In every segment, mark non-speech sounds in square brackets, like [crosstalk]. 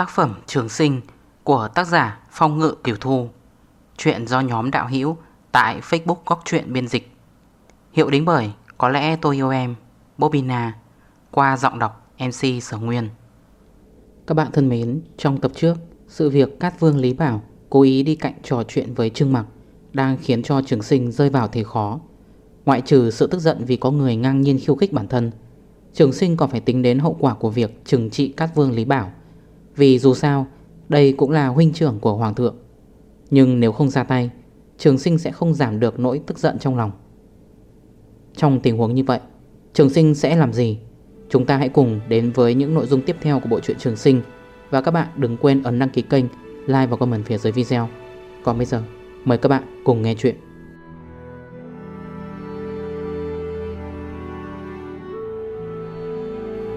Tác phẩm Trường Sinh của tác giả Phong Ngự Kiều Thu. Chuyện do nhóm đạo hữu tại Facebook Góc Chuyện Biên Dịch. Hiệu đính bởi Có lẽ tôi yêu em Bobina Qua giọng đọc MC Sở Nguyên. Các bạn thân mến, trong tập trước Sự việc Cát Vương Lý Bảo Cố ý đi cạnh trò chuyện với Trương Mặc Đang khiến cho trường sinh rơi vào thế khó. Ngoại trừ sự tức giận vì có người ngang nhiên khiêu khích bản thân Trường sinh còn phải tính đến hậu quả của việc trừng trị Cát Vương Lý Bảo. Vì dù sao, đây cũng là huynh trưởng của Hoàng thượng. Nhưng nếu không ra tay, Trường sinh sẽ không giảm được nỗi tức giận trong lòng. Trong tình huống như vậy, Trường sinh sẽ làm gì? Chúng ta hãy cùng đến với những nội dung tiếp theo của bộ truyện Trường sinh. Và các bạn đừng quên ấn đăng ký kênh, Like và comment phía dưới video. Còn bây giờ, mời các bạn cùng nghe chuyện.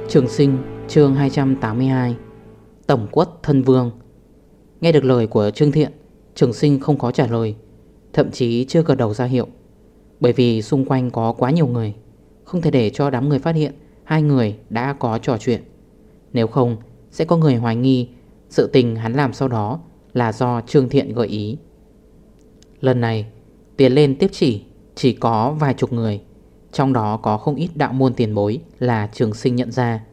Trường sinh, chương 282 Tổng quất thân vương. Nghe được lời của Trương Thiện, Trường sinh không có trả lời, Thậm chí chưa gật đầu ra hiệu. Bởi vì xung quanh có quá nhiều người, Không thể để cho đám người phát hiện Hai người đã có trò chuyện. Nếu không, sẽ có người hoài nghi Sự tình hắn làm sau đó Là do Trương Thiện gợi ý. Lần này, Tiến lên tiếp chỉ Chỉ có vài chục người, Trong đó có không ít đạo môn tiền bối Là trường sinh nhận ra.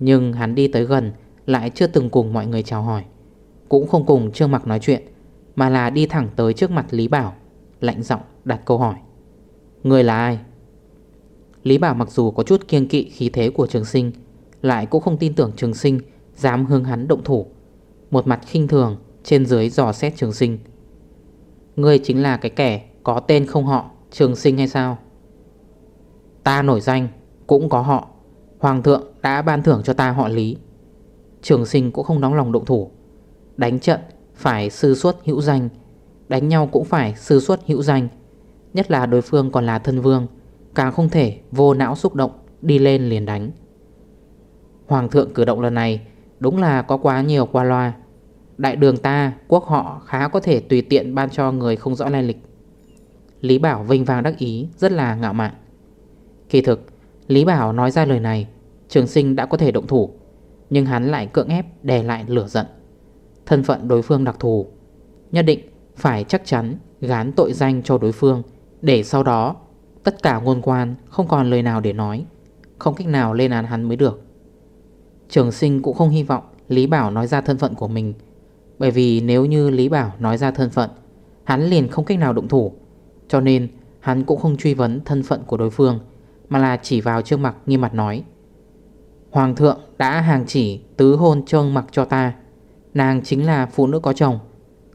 Nhưng hắn đi tới gần lại chưa từng cùng mọi người chào hỏi. Cũng không cùng Trương Mặc nói chuyện, Mà là đi thẳng tới trước mặt Lý Bảo, Lạnh giọng đặt câu hỏi. Người là ai? Lý Bảo mặc dù có chút kiêng kỵ khí thế của trường sinh, Lại cũng không tin tưởng trường sinh Dám hướng hắn động thủ. Một mặt khinh thường Trên dưới dò xét trường sinh. Ngươi chính là cái kẻ có tên không họ Trường sinh hay sao? Ta nổi danh Cũng có họ. Hoàng thượng đã ban thưởng cho ta họ Lý. Trường sinh cũng không nóng lòng động thủ. Đánh trận, phải sư suất hữu danh. Đánh nhau cũng phải sư suất hữu danh. Nhất là đối phương còn là thân vương, Càng không thể vô não xúc động, Đi lên liền đánh. Hoàng thượng cử động lần này, Đúng là có quá nhiều qua loa. Đại đường ta, quốc họ khá có thể tùy tiện ban cho người không rõ lai lịch. Lý Bảo vinh vang đắc ý, Rất là ngạo mạn. Kỳ thực, Lý Bảo nói ra lời này, Trường sinh đã có thể động thủ. Nhưng hắn lại cưỡng ép đè lại lửa giận. Thân phận đối phương đặc thù. Nhất định phải chắc chắn gán tội danh cho đối phương, Để sau đó tất cả ngôn quan không còn lời nào để nói, Không cách nào lên án hắn mới được. Trường sinh cũng không hy vọng Lý Bảo nói ra thân phận của mình, Bởi vì nếu như Lý Bảo nói ra thân phận, Hắn liền không cách nào động thủ. Cho nên hắn cũng không truy vấn thân phận của đối phương, Mà là chỉ vào trước mặt nghiêm mặt nói Hoàng thượng đã hàng chỉ tứ hôn trương mặc cho ta. Nàng chính là phụ nữ có chồng.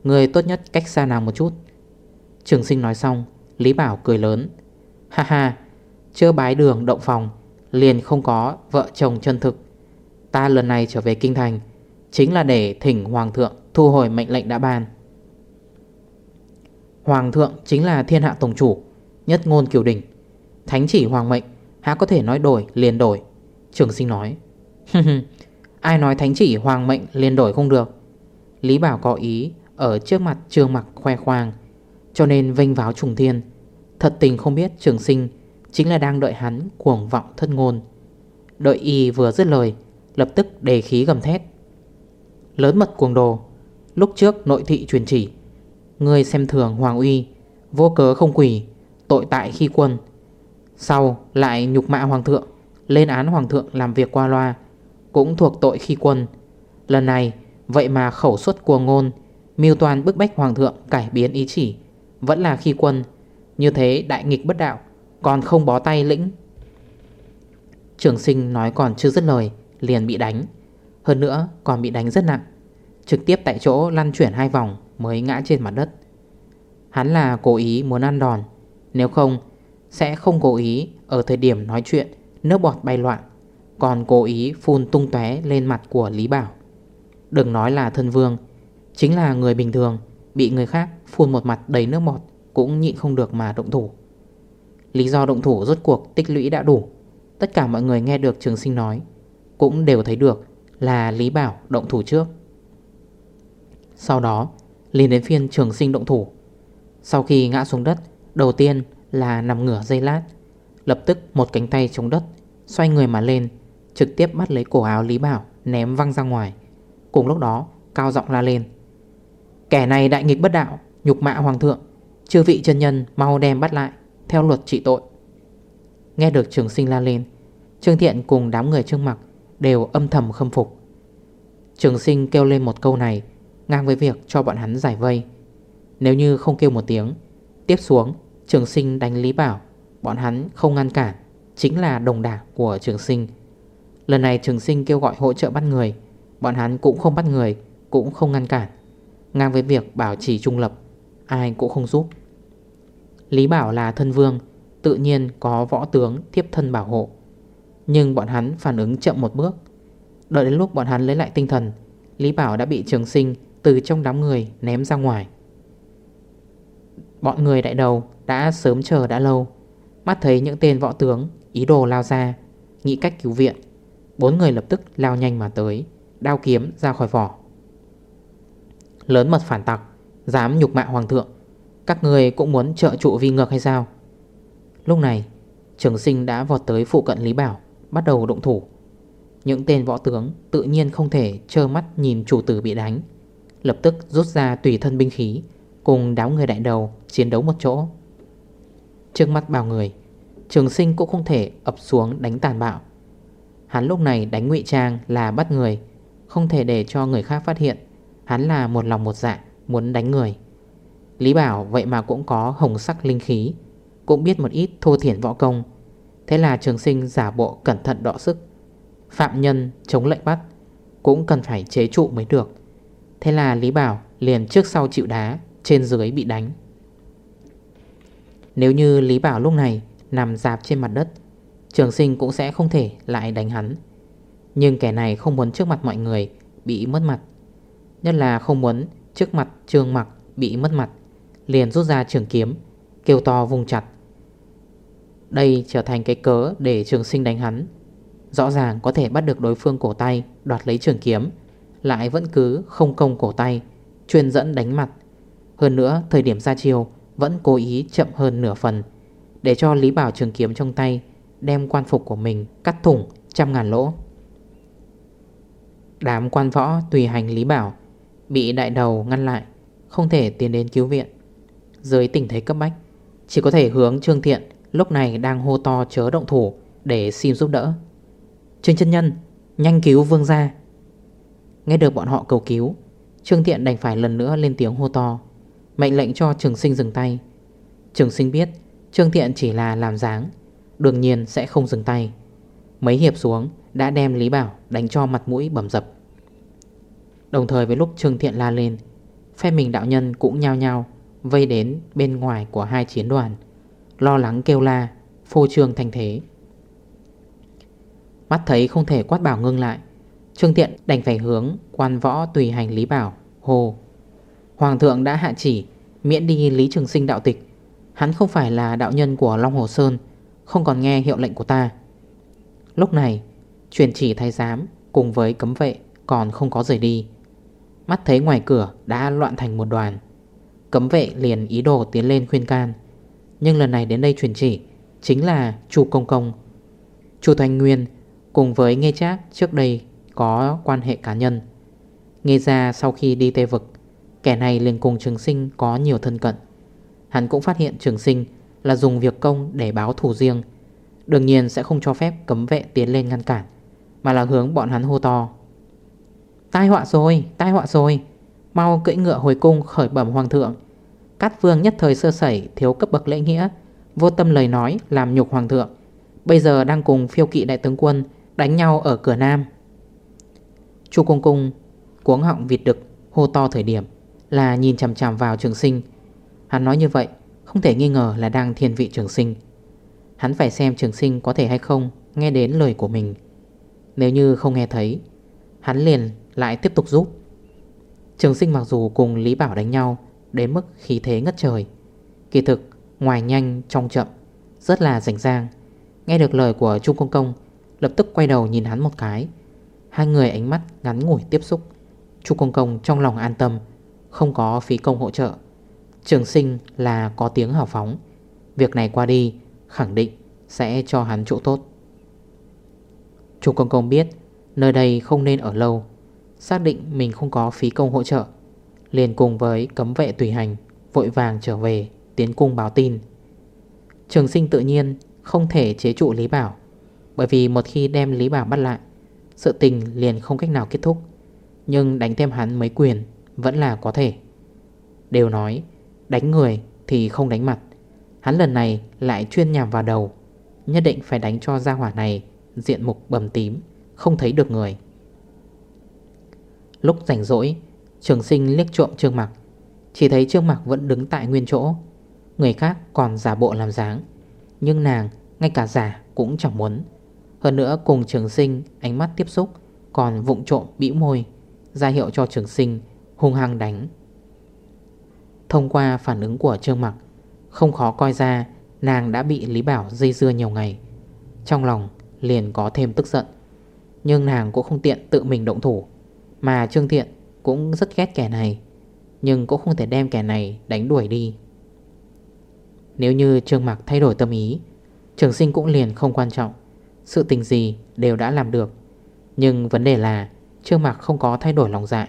Người tốt nhất cách xa nàng một chút. Trường sinh nói xong, Lý Bảo cười lớn. Ha ha, Chưa bái đường động phòng, Liền không có vợ chồng chân thực. Ta lần này trở về Kinh Thành, Chính là để thỉnh Hoàng thượng Thu hồi mệnh lệnh đã ban. Hoàng thượng chính là thiên hạ tổng chủ, Nhất ngôn kiều đỉnh Thánh chỉ hoàng mệnh, Há có thể nói đổi, liền đổi. Trường sinh nói. [laughs] Ai nói thánh chỉ hoàng mệnh liền đổi không được? Lý Bảo có ý Ở trước mặt trường mặc khoe khoang, Cho nên vinh váo trùng thiên. Thật tình không biết trường sinh Chính là đang đợi hắn cuồng vọng thân ngôn. Đợi y vừa dứt lời, Lập tức đề khí gầm thét. Lớn mật cuồng đồ, Lúc trước nội thị truyền chỉ Người xem thường Hoàng Uy, Vô cớ không quỷ Tội tại khi quân, Sau lại nhục mạ Hoàng thượng. Lên án Hoàng thượng làm việc qua loa, cũng thuộc tội khi quân. Lần này, vậy mà khẩu suất của ngôn Miêu toàn bức bách hoàng thượng cải biến ý chỉ, Vẫn là khi quân. Như thế đại nghịch bất đạo, Còn không bó tay lĩnh. Trường sinh nói còn chưa dứt lời, Liền bị đánh. Hơn nữa, còn bị đánh rất nặng, Trực tiếp tại chỗ lăn chuyển hai vòng Mới ngã trên mặt đất. Hắn là cố ý muốn ăn đòn, Nếu không, sẽ không cố ý Ở thời điểm nói chuyện Nước bọt bay loạn, còn cố ý phun tung tóe lên mặt của Lý Bảo. Đừng nói là thân vương, Chính là người bình thường, Bị người khác phun một mặt đầy nước bọt Cũng nhịn không được mà động thủ. Lý do động thủ rốt cuộc tích lũy đã đủ, Tất cả mọi người nghe được trường sinh nói, Cũng đều thấy được là Lý Bảo động thủ trước. Sau đó, liền đến phiên trường sinh động thủ. Sau khi ngã xuống đất, Đầu tiên là nằm ngửa dây lát Lập tức một cánh tay chống đất, Xoay người mà lên, Trực tiếp bắt lấy cổ áo Lý Bảo, Ném văng ra ngoài. Cùng lúc đó, cao giọng la lên. Kẻ này đại nghịch bất đạo, Nhục mạ hoàng thượng, Chư vị chân nhân mau đem bắt lại, Theo luật trị tội. Nghe được trường sinh la lên, Trương Thiện cùng đám người trương mặc Đều âm thầm khâm phục. Trường sinh kêu lên một câu này, Ngang với việc cho bọn hắn giải vây. Nếu như không kêu một tiếng, Tiếp xuống, trường sinh đánh Lý Bảo Bọn hắn không ngăn cản, Chính là đồng đảng của trường sinh. Lần này trường sinh kêu gọi hỗ trợ bắt người, Bọn hắn cũng không bắt người, Cũng không ngăn cản. Ngang với việc bảo trì trung lập, Ai cũng không giúp. Lý Bảo là thân vương, Tự nhiên có võ tướng tiếp thân bảo hộ. Nhưng bọn hắn phản ứng chậm một bước. Đợi đến lúc bọn hắn lấy lại tinh thần, Lý Bảo đã bị trường sinh Từ trong đám người ném ra ngoài. Bọn người đại đầu Đã sớm chờ đã lâu. Mắt thấy những tên võ tướng, Ý đồ lao ra, Nghĩ cách cứu viện. Bốn người lập tức lao nhanh mà tới, Đao kiếm ra khỏi vỏ. Lớn mật phản tặc, Dám nhục mạ hoàng thượng. Các người cũng muốn trợ trụ vi ngược hay sao? Lúc này, Trường sinh đã vọt tới phụ cận Lý Bảo, Bắt đầu động thủ. Những tên võ tướng tự nhiên không thể trơ mắt nhìn chủ tử bị đánh. Lập tức rút ra tùy thân binh khí, Cùng đáo người đại đầu chiến đấu một chỗ. Trước mắt bao người, Trường sinh cũng không thể ập xuống đánh tàn bạo. Hắn lúc này đánh ngụy trang là bắt người, Không thể để cho người khác phát hiện. Hắn là một lòng một dạ Muốn đánh người. Lý Bảo vậy mà cũng có hồng sắc linh khí, Cũng biết một ít thô thiển võ công. Thế là trường sinh giả bộ cẩn thận đọ sức. Phạm nhân chống lệnh bắt, Cũng cần phải chế trụ mới được. Thế là Lý Bảo liền trước sau chịu đá, Trên dưới bị đánh. Nếu như Lý Bảo lúc này Nằm dạp trên mặt đất, Trường sinh cũng sẽ không thể lại đánh hắn. Nhưng kẻ này không muốn trước mặt mọi người Bị mất mặt. Nhất là không muốn trước mặt trương mặc Bị mất mặt, Liền rút ra trường kiếm, Kêu to vùng chặt. Đây trở thành cái cớ để trường sinh đánh hắn. Rõ ràng có thể bắt được đối phương cổ tay, Đoạt lấy trường kiếm, Lại vẫn cứ không công cổ tay, Chuyên dẫn đánh mặt. Hơn nữa, thời điểm ra chiều vẫn cố ý chậm hơn nửa phần, Để cho Lý Bảo trường kiếm trong tay Đem quan phục của mình cắt thủng trăm ngàn lỗ. Đám quan võ tùy hành Lý Bảo Bị đại đầu ngăn lại, Không thể tiến đến cứu viện. Dưới tình thế cấp bách, Chỉ có thể hướng Trương Thiện Lúc này đang hô to chớ động thủ Để xin giúp đỡ. Trương chân nhân, Nhanh cứu vương gia. Nghe được bọn họ cầu cứu, Trương Thiện đành phải lần nữa lên tiếng hô to. Mệnh lệnh cho trường sinh dừng tay. Trường sinh biết, Trương Thiện chỉ là làm dáng, Đương nhiên sẽ không dừng tay. Mấy hiệp xuống, đã đem Lý Bảo đánh cho mặt mũi bầm dập. Đồng thời với lúc Trương Thiện la lên, Phe mình đạo nhân cũng nhao nhao Vây đến bên ngoài của hai chiến đoàn, Lo lắng kêu la, Phô trương thành thế. Mắt thấy không thể quát bảo ngưng lại, Trương Thiện đành phải hướng Quan võ tùy hành Lý Bảo Hồ Hoàng thượng đã hạ chỉ, Miễn đi Lý Trường Sinh đạo tịch. Hắn không phải là đạo nhân của Long Hồ Sơn, Không còn nghe hiệu lệnh của ta. Lúc này, Truyền chỉ thái giám cùng với cấm vệ Còn không có rời đi. Mắt thấy ngoài cửa đã loạn thành một đoàn. Cấm vệ liền ý đồ tiến lên khuyên can. Nhưng lần này đến đây truyền chỉ Chính là Chu Công Công. Chu Thanh Nguyên Cùng với Nghe Trác trước đây Có quan hệ cá nhân. Nghe ra sau khi đi Tây Vực Kẻ này liền cùng Trường Sinh có nhiều thân cận. Hắn cũng phát hiện Trường Sinh Là dùng việc công để báo thủ riêng. Đương nhiên sẽ không cho phép cấm vệ tiến lên ngăn cản Mà là hướng bọn hắn hô to. Tai họa rồi, tai họa rồi. Mau cưỡi ngựa hồi cung khởi bẩm hoàng thượng. Cát vương nhất thời sơ sẩy Thiếu cấp bậc lễ nghĩa Vô tâm lời nói làm nhục hoàng thượng. Bây giờ đang cùng phiêu kỵ đại tướng quân Đánh nhau ở cửa nam. Chu cung cung Cuống họng vịt đực hô to thời điểm. Là nhìn chằm chằm vào trường sinh. Hắn nói như vậy, Không thể nghi ngờ là đang thiên vị trường sinh. Hắn phải xem trường sinh có thể hay không Nghe đến lời của mình. Nếu như không nghe thấy, Hắn liền lại tiếp tục giúp. Trường sinh mặc dù cùng Lý Bảo đánh nhau Đến mức khí thế ngất trời, Kỳ thực ngoài nhanh trong chậm, Rất là rảnh rang. Nghe được lời của Trung Công Công, Lập tức quay đầu nhìn hắn một cái. Hai người ánh mắt ngắn ngủi tiếp xúc. Trung Công Công trong lòng an tâm không có phí công hỗ trợ. Trường sinh là có tiếng hào phóng. Việc này qua đi, Khẳng định sẽ cho hắn chỗ tốt. Chú Công Công biết, Nơi đây không nên ở lâu. Xác định mình không có phí công hỗ trợ, Liền cùng với cấm vệ tùy hành, Vội vàng trở về, Tiến cung báo tin. Trường sinh tự nhiên không thể chế trụ Lý Bảo, Bởi vì một khi đem Lý Bảo bắt lại, Sự tình liền không cách nào kết thúc. Nhưng đánh thêm hắn mấy quyền vẫn là có thể. Đều nói, đánh người thì không đánh mặt. Hắn lần này lại chuyên nhằm vào đầu, Nhất định phải đánh cho gia hỏa này Diện mục bầm tím, Không thấy được người. Lúc rảnh rỗi, Trường sinh liếc trộm Trương Mặc, Chỉ thấy Trương Mặc vẫn đứng tại nguyên chỗ. Người khác còn giả bộ làm dáng, Nhưng nàng, ngay cả giả cũng chẳng muốn. Hơn nữa cùng trường sinh ánh mắt tiếp xúc, Còn vụng trộm bĩu môi, ra hiệu cho trường sinh hung hăng đánh. Thông qua phản ứng của Trương Mặc, Không khó coi ra Nàng đã bị Lý Bảo dây dưa nhiều ngày. Trong lòng liền có thêm tức giận, Nhưng nàng cũng không tiện tự mình động thủ, Mà Trương Thiện cũng rất ghét kẻ này, Nhưng cũng không thể đem kẻ này đánh đuổi đi. Nếu như Trương Mặc thay đổi tâm ý, Trường sinh cũng liền không quan trọng, Sự tình gì đều đã làm được. Nhưng vấn đề là Trương Mặc không có thay đổi lòng dạ.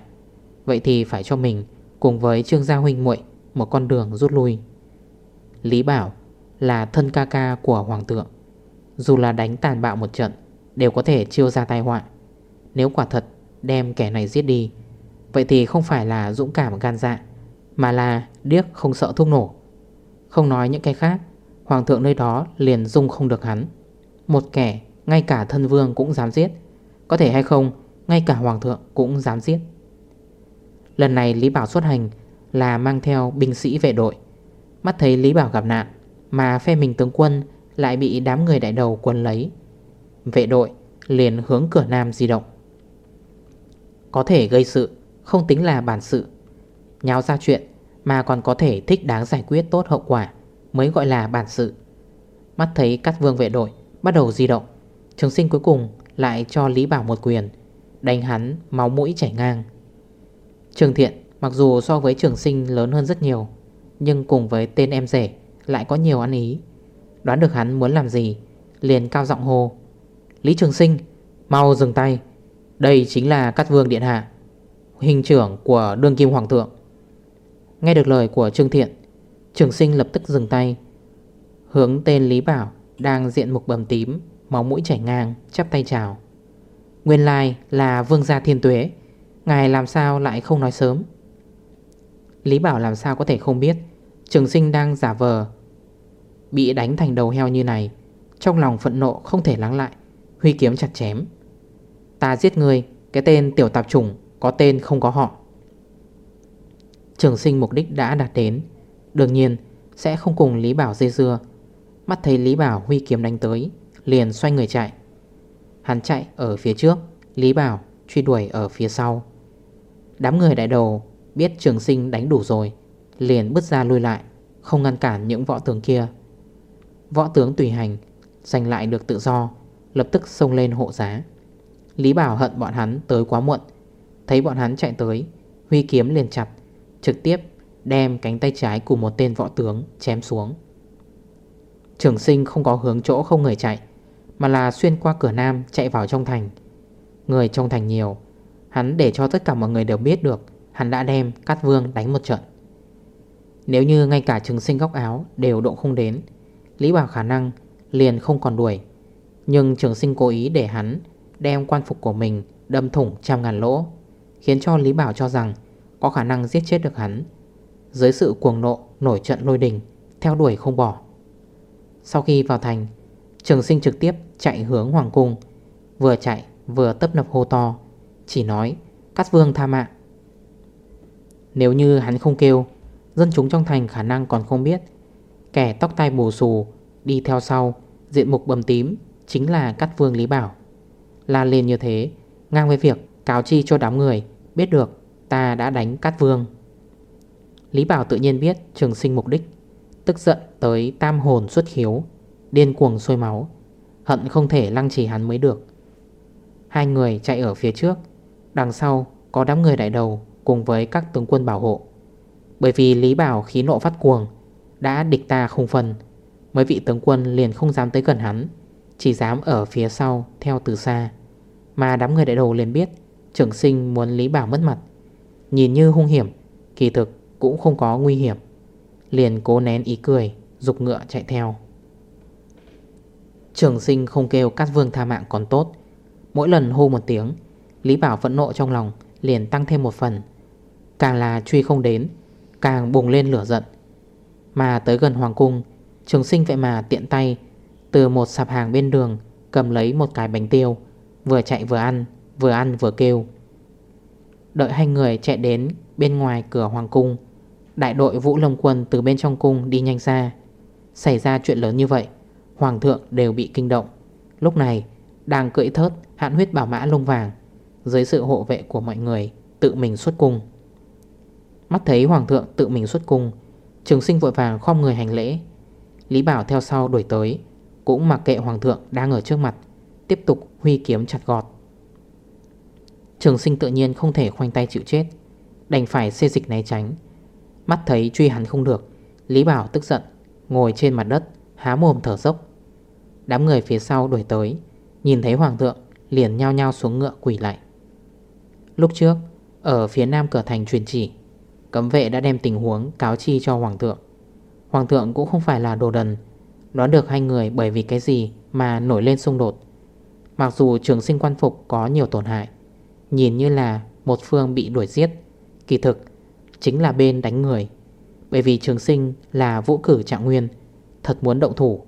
Vậy thì phải cho mình Cùng với Trương Gia Huynh muội Một con đường rút lui. Lý Bảo là thân ca ca của Hoàng thượng. Dù là đánh tàn bạo một trận, Đều có thể chiêu ra tai họa. Nếu quả thật đem kẻ này giết đi, Vậy thì không phải là dũng cảm gan dạ Mà là điếc không sợ thuốc nổ. Không nói những cái khác, Hoàng thượng nơi đó liền dung không được hắn. Một kẻ ngay cả thân vương cũng dám giết, Có thể hay không, Ngay cả hoàng thượng cũng dám giết. Lần này Lý Bảo xuất hành Là mang theo binh sĩ vệ đội. Mắt thấy Lý Bảo gặp nạn, Mà phe mình tướng quân Lại bị đám người đại đầu quân lấy. Vệ đội liền hướng cửa nam di động. Có thể gây sự Không tính là bản sự. Nháo ra chuyện Mà còn có thể thích đáng giải quyết tốt hậu quả Mới gọi là bản sự. Mắt thấy các vương vệ đội Bắt đầu di động, Trường sinh cuối cùng lại cho Lý Bảo một quyền, Đánh hắn máu mũi chảy ngang. Trường thiện, mặc dù so với trường sinh lớn hơn rất nhiều, Nhưng cùng với tên em rể Lại có nhiều ăn ý. Đoán được hắn muốn làm gì, Liền cao giọng hô, Lý trường sinh, mau dừng tay. Đây chính là Cát Vương Điện Hạ, Hình trưởng của đương kim hoàng thượng. Nghe được lời của Trương Thiện, Trường sinh lập tức dừng tay, Hướng tên Lý Bảo Đang diện mục bầm tím, Máu mũi chảy ngang, chắp tay chào. Nguyên lai là vương gia thiên tuế Ngài làm sao lại không nói sớm? Lý Bảo làm sao có thể không biết? Trường sinh đang giả vờ, Bị đánh thành đầu heo như này, Trong lòng phận nộ không thể lắng lại, Huy kiếm chặt chém. Ta giết người Cái tên tiểu tạp chủng, Có tên không có họ. Trường sinh mục đích đã đạt đến, Đương nhiên sẽ không cùng Lý Bảo dây dưa. Mắt thấy Lý Bảo huy kiếm đánh tới, Liền xoay người chạy. Hắn chạy ở phía trước, Lý Bảo truy đuổi ở phía sau. Đám người đại đầu biết trường sinh đánh đủ rồi, Liền bước ra lui lại, Không ngăn cản những võ tướng kia. Võ tướng tùy hành, Giành lại được tự do, Lập tức xông lên hộ giá. Lý Bảo hận bọn hắn tới quá muộn, Thấy bọn hắn chạy tới, Huy kiếm liền chặt, Trực tiếp đem cánh tay trái của một tên võ tướng chém xuống. Trường sinh không có hướng chỗ không người chạy, Mà là xuyên qua cửa nam chạy vào trong thành. Người trong thành nhiều Hắn để cho tất cả mọi người đều biết được, Hắn đã đem Cát Vương đánh một trận. Nếu như ngay cả trường sinh góc áo Đều động không đến, Lý Bảo khả năng liền không còn đuổi. Nhưng trường sinh cố ý để hắn Đem quan phục của mình đâm thủng trăm ngàn lỗ, Khiến cho Lý Bảo cho rằng Có khả năng giết chết được hắn Dưới sự cuồng nộ nổi trận lôi đình, Theo đuổi không bỏ. Sau khi vào thành, Trường sinh trực tiếp chạy hướng Hoàng Cung, Vừa chạy vừa tấp nập hô to. Chỉ nói, Cát Vương tha mạng. Nếu như hắn không kêu, Dân chúng trong thành khả năng còn không biết. Kẻ tóc tai bù xù, Đi theo sau, Diện mục bầm tím, Chính là Cát Vương Lý Bảo. La lên như thế, Ngang với việc cáo chi cho đám người, Biết được ta đã đánh Cát Vương. Lý Bảo tự nhiên biết trường sinh mục đích, Tức giận tới tam hồn xuất khiếu, Điên cuồng sôi máu, Hận không thể lăng trì hắn mới được. Hai người chạy ở phía trước Đằng sau có đám người đại đầu Cùng với các tướng quân bảo hộ. Bởi vì Lý Bảo khí nộ phát cuồng, Đã địch ta không phần Mấy vị tướng quân liền không dám tới gần hắn, Chỉ dám ở phía sau theo từ xa. Mà đám người đại đầu liền biết Trường sinh muốn Lý Bảo mất mặt. Nhìn như hung hiểm, Kỳ thực cũng không có nguy hiểm. Liền cố nén ý cười Dục ngựa chạy theo. Trường sinh không kêu cát vương tha mạng còn tốt. Mỗi lần hô một tiếng Lý Bảo phẫn nộ trong lòng, Liền tăng thêm một phần. Càng là truy không đến, Càng bùng lên lửa giận. Mà tới gần Hoàng Cung, Trường sinh vậy mà tiện tay, Từ một sạp hàng bên đường, Cầm lấy một cái bánh tiêu, Vừa chạy vừa ăn Vừa ăn vừa kêu. Đợi hai người chạy đến bên ngoài cửa Hoàng Cung, Đại đội Vũ Lâm Quân từ bên trong cung đi nhanh ra Xảy ra chuyện lớn như vậy, Hoàng thượng đều bị kinh động. Lúc này, đang cưỡi thớt hạn huyết bảo mã lông vàng dưới sự hộ vệ của mọi người, Tự mình xuất cung. Mắt thấy hoàng thượng tự mình xuất cung, Trường sinh vội vàng khom người hành lễ. Lý Bảo theo sau đuổi tới, Cũng mặc kệ hoàng thượng đang ở trước mặt, Tiếp tục huy kiếm chặt gọt Trường sinh tự nhiên không thể khoanh tay chịu chết, Đành phải xê dịch né tránh. Mắt thấy truy hắn không được, Lý Bảo tức giận, Ngồi trên mặt đất, há mồm thở dốc. Đám người phía sau đuổi tới, Nhìn thấy hoàng thượng, liền nhao nhao xuống ngựa quỷ lại. Lúc trước, Ở phía nam cửa thành truyền chỉ, Cấm vệ đã đem tình huống cáo chi cho hoàng thượng. Hoàng thượng cũng không phải là đồ đần, Đoán được hai người bởi vì cái gì Mà nổi lên xung đột. Mặc dù trường sinh quan phục có nhiều tổn hại, Nhìn như là một phương bị đuổi giết, Kỳ thực Chính là bên đánh người. Bởi vì trường sinh là vũ cử trạng nguyên, Thật muốn động thủ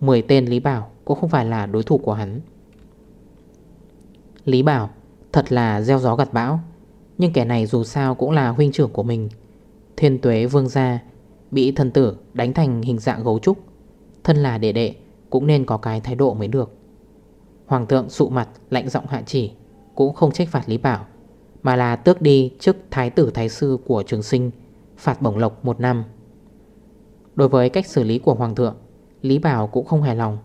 10 tên Lý Bảo cũng không phải là đối thủ của hắn. Lý Bảo Thật là gieo gió gặt bão. Nhưng kẻ này dù sao cũng là huynh trưởng của mình. Thiên tuế vương gia Bị thần tử đánh thành hình dạng gấu trúc. Thân là đệ đệ, Cũng nên có cái thái độ mới được. Hoàng thượng sụ mặt, lạnh giọng hạ chỉ, Cũng không trách phạt Lý Bảo, Mà là tước đi chức thái tử thái sư của trường sinh, Phạt bổng lộc một năm. Đối với cách xử lý của Hoàng thượng, Lý Bảo cũng không hài lòng,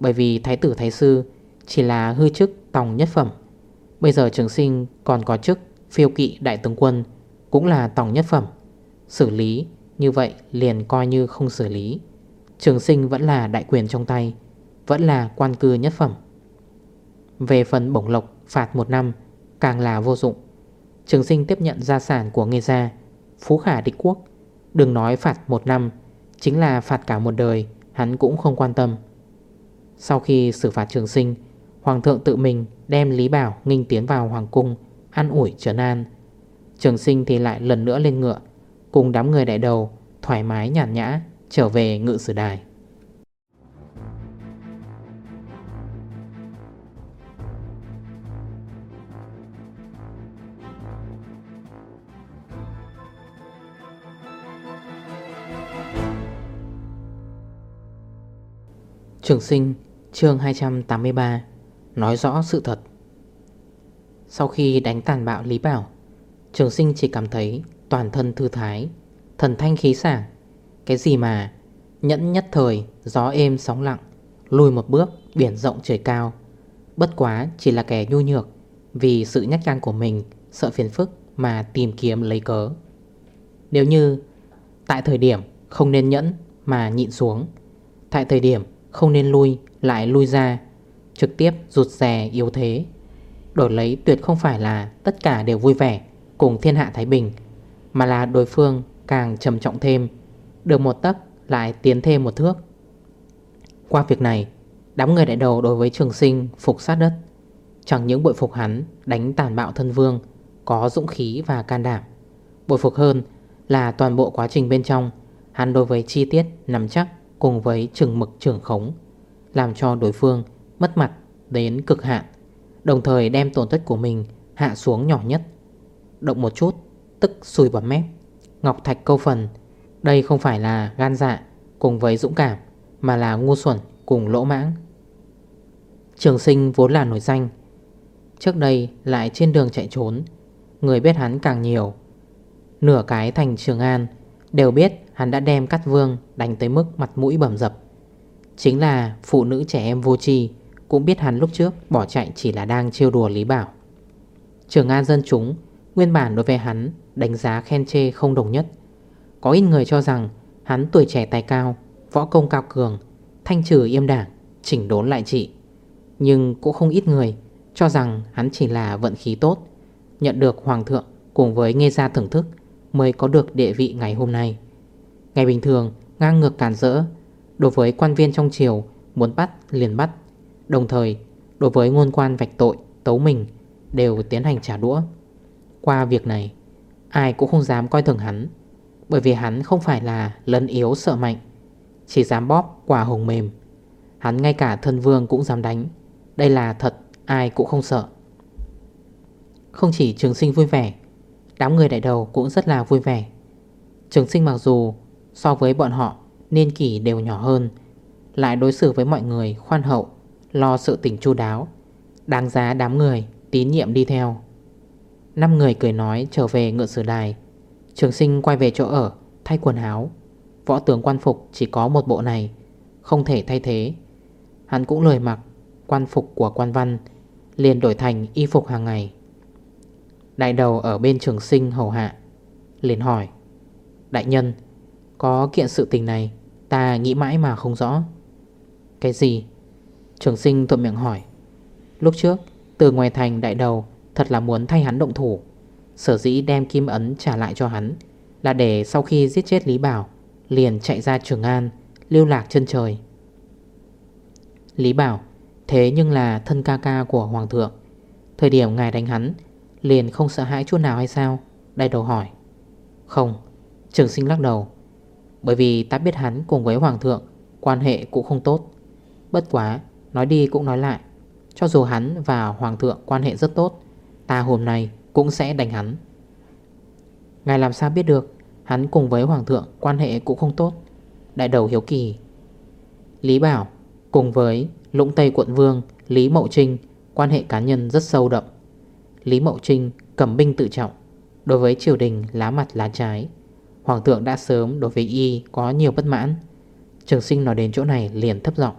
Bởi vì thái tử thái sư Chỉ là hư chức tòng nhất phẩm. Bây giờ trường sinh còn có chức Phiêu kỵ đại tướng quân Cũng là tòng nhất phẩm. Xử lý như vậy liền coi như không xử lý. Trường sinh vẫn là đại quyền trong tay, Vẫn là quan cư nhất phẩm. Về phần bổng lộc phạt một năm Càng là vô dụng. Trường sinh tiếp nhận gia sản của nghề gia, Phú khả địch quốc. Đừng nói phạt một năm, Chính là phạt cả một đời, Hắn cũng không quan tâm. Sau khi xử phạt trường sinh Hoàng thượng tự mình đem Lý Bảo nghinh tiến vào Hoàng cung Ăn ủi trấn an. Trường sinh thì lại lần nữa lên ngựa, Cùng đám người đại đầu Thoải mái nhàn nhã Trở về ngự sử đài. Trường sinh, chương 283 Nói rõ sự thật. Sau khi đánh tàn bạo Lý Bảo, Trường sinh chỉ cảm thấy toàn thân thư thái, Thần thanh khí sảng. Cái gì mà Nhẫn nhất thời, Gió êm sóng lặng, Lùi một bước, Biển rộng trời cao. Bất quá chỉ là kẻ nhu nhược, Vì sự nhắc gan của mình, Sợ phiền phức mà tìm kiếm lấy cớ. Nếu như Tại thời điểm không nên nhẫn Mà nhịn xuống, Tại thời điểm không nên lui, lại lui ra Trực tiếp rụt rè yếu thế. Đổi lấy tuyệt không phải là tất cả đều vui vẻ Cùng thiên hạ Thái Bình, Mà là đối phương càng trầm trọng thêm, Được một tấc lại tiến thêm một thước. Qua việc này, Đám người đại đầu đối với trường sinh phục sát đất. Chẳng những bội phục hắn đánh tàn bạo thân vương, Có dũng khí và can đảm, Bội phục hơn là toàn bộ quá trình bên trong, Hắn đối với chi tiết nắm chắc cùng với trường mực trường khống, Làm cho đối phương mất mặt đến cực hạn, Đồng thời đem tổn thất của mình hạ xuống nhỏ nhất. Động một chút, tức xùi vào mép. Ngọc Thạch câu phần, Đây không phải là gan dạ cùng với dũng cảm, Mà là ngu xuẩn cùng lỗ mãng. Trường sinh vốn là nổi danh, Trước đây lại trên đường chạy trốn, Người biết hắn càng nhiều. Nửa cái thành Trường An Đều biết hắn đã đem cắt vương đánh tới mức mặt mũi bầm dập. Chính là phụ nữ trẻ em vô tri cũng biết hắn lúc trước bỏ chạy chỉ là đang trêu đùa Lý Bảo. Trường An dân chúng, Nguyên bản đối với hắn đánh giá khen chê không đồng nhất. Có ít người cho rằng hắn tuổi trẻ tài cao, Võ công cao cường, Thanh trừ yêm đảng, Chỉnh đốn lại trị. Nhưng cũng không ít người cho rằng hắn chỉ là vận khí tốt, Nhận được Hoàng thượng cùng với nghe gia thưởng thức Mới có được địa vị ngày hôm nay. Ngày bình thường, ngang ngược cản rỡ, Đối với quan viên trong triều Muốn bắt liền bắt. Đồng thời, đối với ngôn quan vạch tội, Tấu mình đều tiến hành trả đũa. Qua việc này, Ai cũng không dám coi thường hắn, Bởi vì hắn không phải là lân yếu sợ mạnh, Chỉ dám bóp quả hồng mềm. Hắn ngay cả thân vương cũng dám đánh, Đây là thật, ai cũng không sợ. Không chỉ trường sinh vui vẻ, Đám người đại đầu cũng rất là vui vẻ. Trường sinh mặc dù So với bọn họ Niên kỷ đều nhỏ hơn, Lại đối xử với mọi người khoan hậu Lo sự tình chu đáo, Đáng giá đám người tín nhiệm đi theo. Năm người cười nói trở về ngựa sử đài. Trường sinh quay về chỗ ở, Thay quần áo. Võ tướng quan phục chỉ có một bộ này, Không thể thay thế. Hắn cũng lời mặc quan phục của quan văn, Liền đổi thành y phục hàng ngày. Đại đầu ở bên trường sinh hầu hạ, Liền hỏi, Đại nhân, Có kiện sự tình này, Ta nghĩ mãi mà không rõ. Cái gì Trường sinh thuận miệng hỏi. Lúc trước, từ ngoài thành đại đầu Thật là muốn thay hắn động thủ. Sở dĩ đem kim ấn trả lại cho hắn Là để sau khi giết chết Lý Bảo, Liền chạy ra Trường An, Lưu lạc chân trời. Lý Bảo, Thế nhưng là thân ca ca của Hoàng thượng. Thời điểm ngài đánh hắn, Liền không sợ hãi chút nào hay sao? Đại đầu hỏi. Không, Trường sinh lắc đầu. Bởi vì ta biết hắn cùng với Hoàng thượng Quan hệ cũng không tốt. Bất quá Nói đi cũng nói lại. Cho dù hắn và Hoàng thượng quan hệ rất tốt, Ta hôm nay cũng sẽ đánh hắn. Ngài làm sao biết được, Hắn cùng với Hoàng thượng quan hệ cũng không tốt. Đại đầu hiếu kỳ. Lý Bảo, cùng với Lũng Tây quận Vương Lý Mậu Trinh, Quan hệ cá nhân rất sâu đậm. Lý Mậu Trinh cầm binh tự trọng, Đối với triều đình lá mặt lá trái. Hoàng thượng đã sớm đối với y có nhiều bất mãn. Trường sinh nói đến chỗ này liền thấp giọng.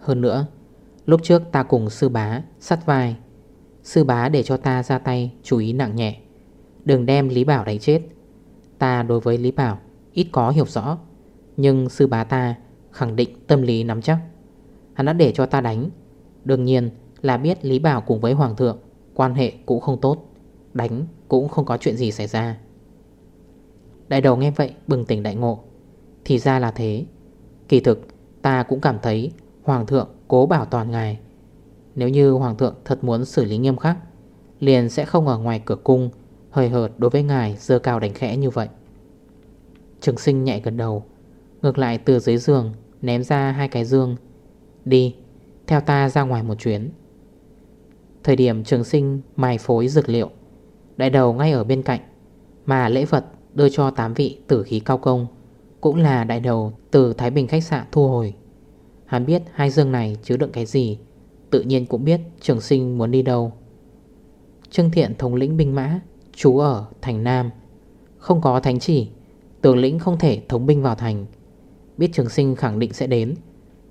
Hơn nữa, Lúc trước ta cùng sư bá sắt vai. Sư bá để cho ta ra tay chú ý nặng nhẹ. Đừng đem Lý Bảo đánh chết. Ta đối với Lý Bảo ít có hiểu rõ, Nhưng sư bá ta khẳng định tâm lý nắm chắc. Hắn đã để cho ta đánh. Đương nhiên là biết Lý Bảo cùng với Hoàng thượng Quan hệ cũng không tốt. Đánh cũng không có chuyện gì xảy ra. Đại đầu nghe vậy bừng tỉnh đại ngộ. Thì ra là thế. Kỳ thực, ta cũng cảm thấy Hoàng thượng cố bảo toàn ngài. Nếu như Hoàng thượng thật muốn xử lý nghiêm khắc, Liền sẽ không ở ngoài cửa cung Hơi hợt đối với ngài dơ cao đánh khẽ như vậy. Trường sinh nhạy gần đầu, Ngược lại từ dưới giường Ném ra hai cái dương. Đi, Theo ta ra ngoài một chuyến. Thời điểm trường sinh mài phối dược liệu, Đại đầu ngay ở bên cạnh, Mà lễ vật đưa cho 8 vị tử khí cao công, Cũng là đại đầu từ Thái Bình khách sạn thu hồi. Hắn biết hai dương này chứa đựng cái gì, Tự nhiên cũng biết trường sinh muốn đi đâu. Trương Thiện thống lĩnh binh mã Chú ở thành Nam. Không có thánh chỉ Tướng lĩnh không thể thống binh vào thành. Biết trường sinh khẳng định sẽ đến,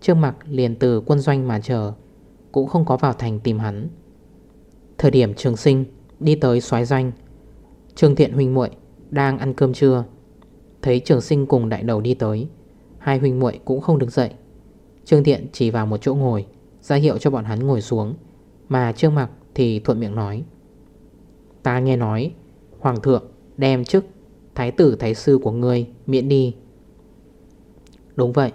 Trương mặc liền từ quân doanh mà chờ, Cũng không có vào thành tìm hắn. Thời điểm trường sinh Đi tới xoái doanh, Trương thiện huynh muội đang ăn cơm trưa. Thấy trường sinh cùng đại đầu đi tới, Hai huynh muội cũng không đứng dậy. Trương thiện chỉ vào một chỗ ngồi, ra hiệu cho bọn hắn ngồi xuống. Mà trương mặc thì thuận miệng nói, Ta nghe nói, Hoàng thượng đem chức Thái tử thái sư của ngươi miễn đi. Đúng vậy,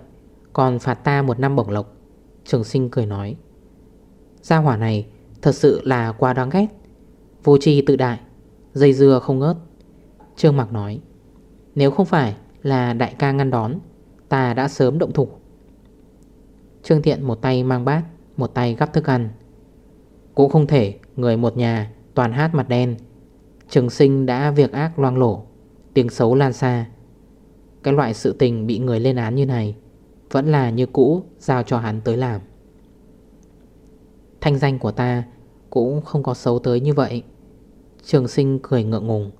Còn phạt ta một năm bổng lộc. Trường sinh cười nói, Gia hỏa này thật sự là quá đáng ghét. Vô tri tự đại, Dây dưa không ngớt. Trương Mạc nói, Nếu không phải là đại ca ngăn đón, Ta đã sớm động thủ. Trương Thiện một tay mang bát, Một tay gắp thức ăn. Cũng không thể, người một nhà, Toàn hát mặt đen. Trường sinh đã việc ác loang lổ, Tiếng xấu lan xa. Cái loại sự tình bị người lên án như này, Vẫn là như cũ Giao cho hắn tới làm. Thanh danh của ta Cũng không có xấu tới như vậy. Trường sinh cười ngượng ngùng.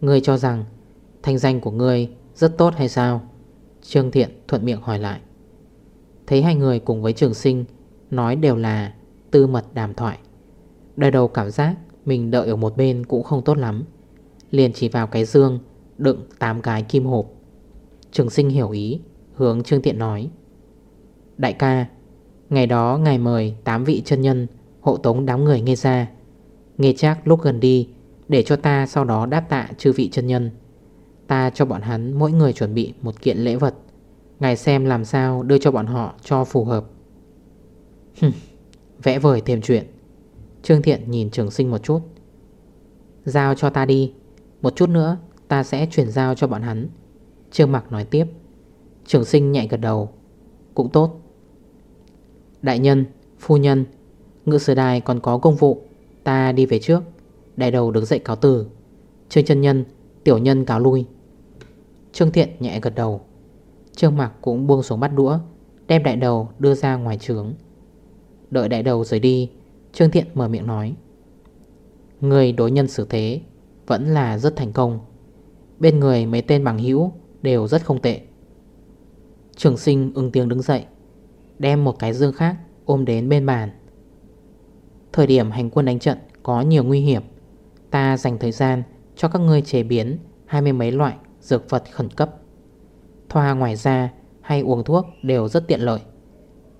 Ngươi cho rằng, Thanh danh của ngươi rất tốt hay sao? Trương Thiện thuận miệng hỏi lại. Thấy hai người cùng với trường sinh Nói đều là tư mật đàm thoại. Đời đầu cảm giác Mình đợi ở một bên cũng không tốt lắm. Liền chỉ vào cái dương, Đựng 8 cái kim hộp. Trường sinh hiểu ý, Hướng Trương Tiện nói, Đại ca, Ngày đó ngài mời 8 vị chân nhân, Hộ tống đám người nghe ra. Nghe chắc lúc gần đi, Để cho ta sau đó đáp tạ chư vị chân nhân. Ta cho bọn hắn mỗi người chuẩn bị một kiện lễ vật. Ngài xem làm sao đưa cho bọn họ cho phù hợp. Vẽ vời thêm chuyện Trương Thiện nhìn trường sinh một chút. Giao cho ta đi. Một chút nữa ta sẽ chuyển giao cho bọn hắn. Trương Mạc nói tiếp. Trường sinh nhạy gật đầu. Cũng tốt. Đại nhân, phu nhân Ngự sử đài còn có công vụ. Ta đi về trước. Đại đầu đứng dậy cáo từ. Trương chân nhân, tiểu nhân cáo lui. Trương Thiện nhẹ gật đầu. Trương mặt cũng buông xuống bắt đũa, Đem đại đầu đưa ra ngoài trướng. Đợi đại đầu rời đi, Trương Thiện mở miệng nói, Người đối nhân xử thế Vẫn là rất thành công. Bên người mấy tên bằng hữu Đều rất không tệ. Trường sinh ưng tiếng đứng dậy, Đem một cái dương khác ôm đến bên bàn. Thời điểm hành quân đánh trận Có nhiều nguy hiểm, Ta dành thời gian cho các ngươi chế biến Hai mươi mấy loại dược vật khẩn cấp. Thoa ngoài da hay uống thuốc đều rất tiện lợi.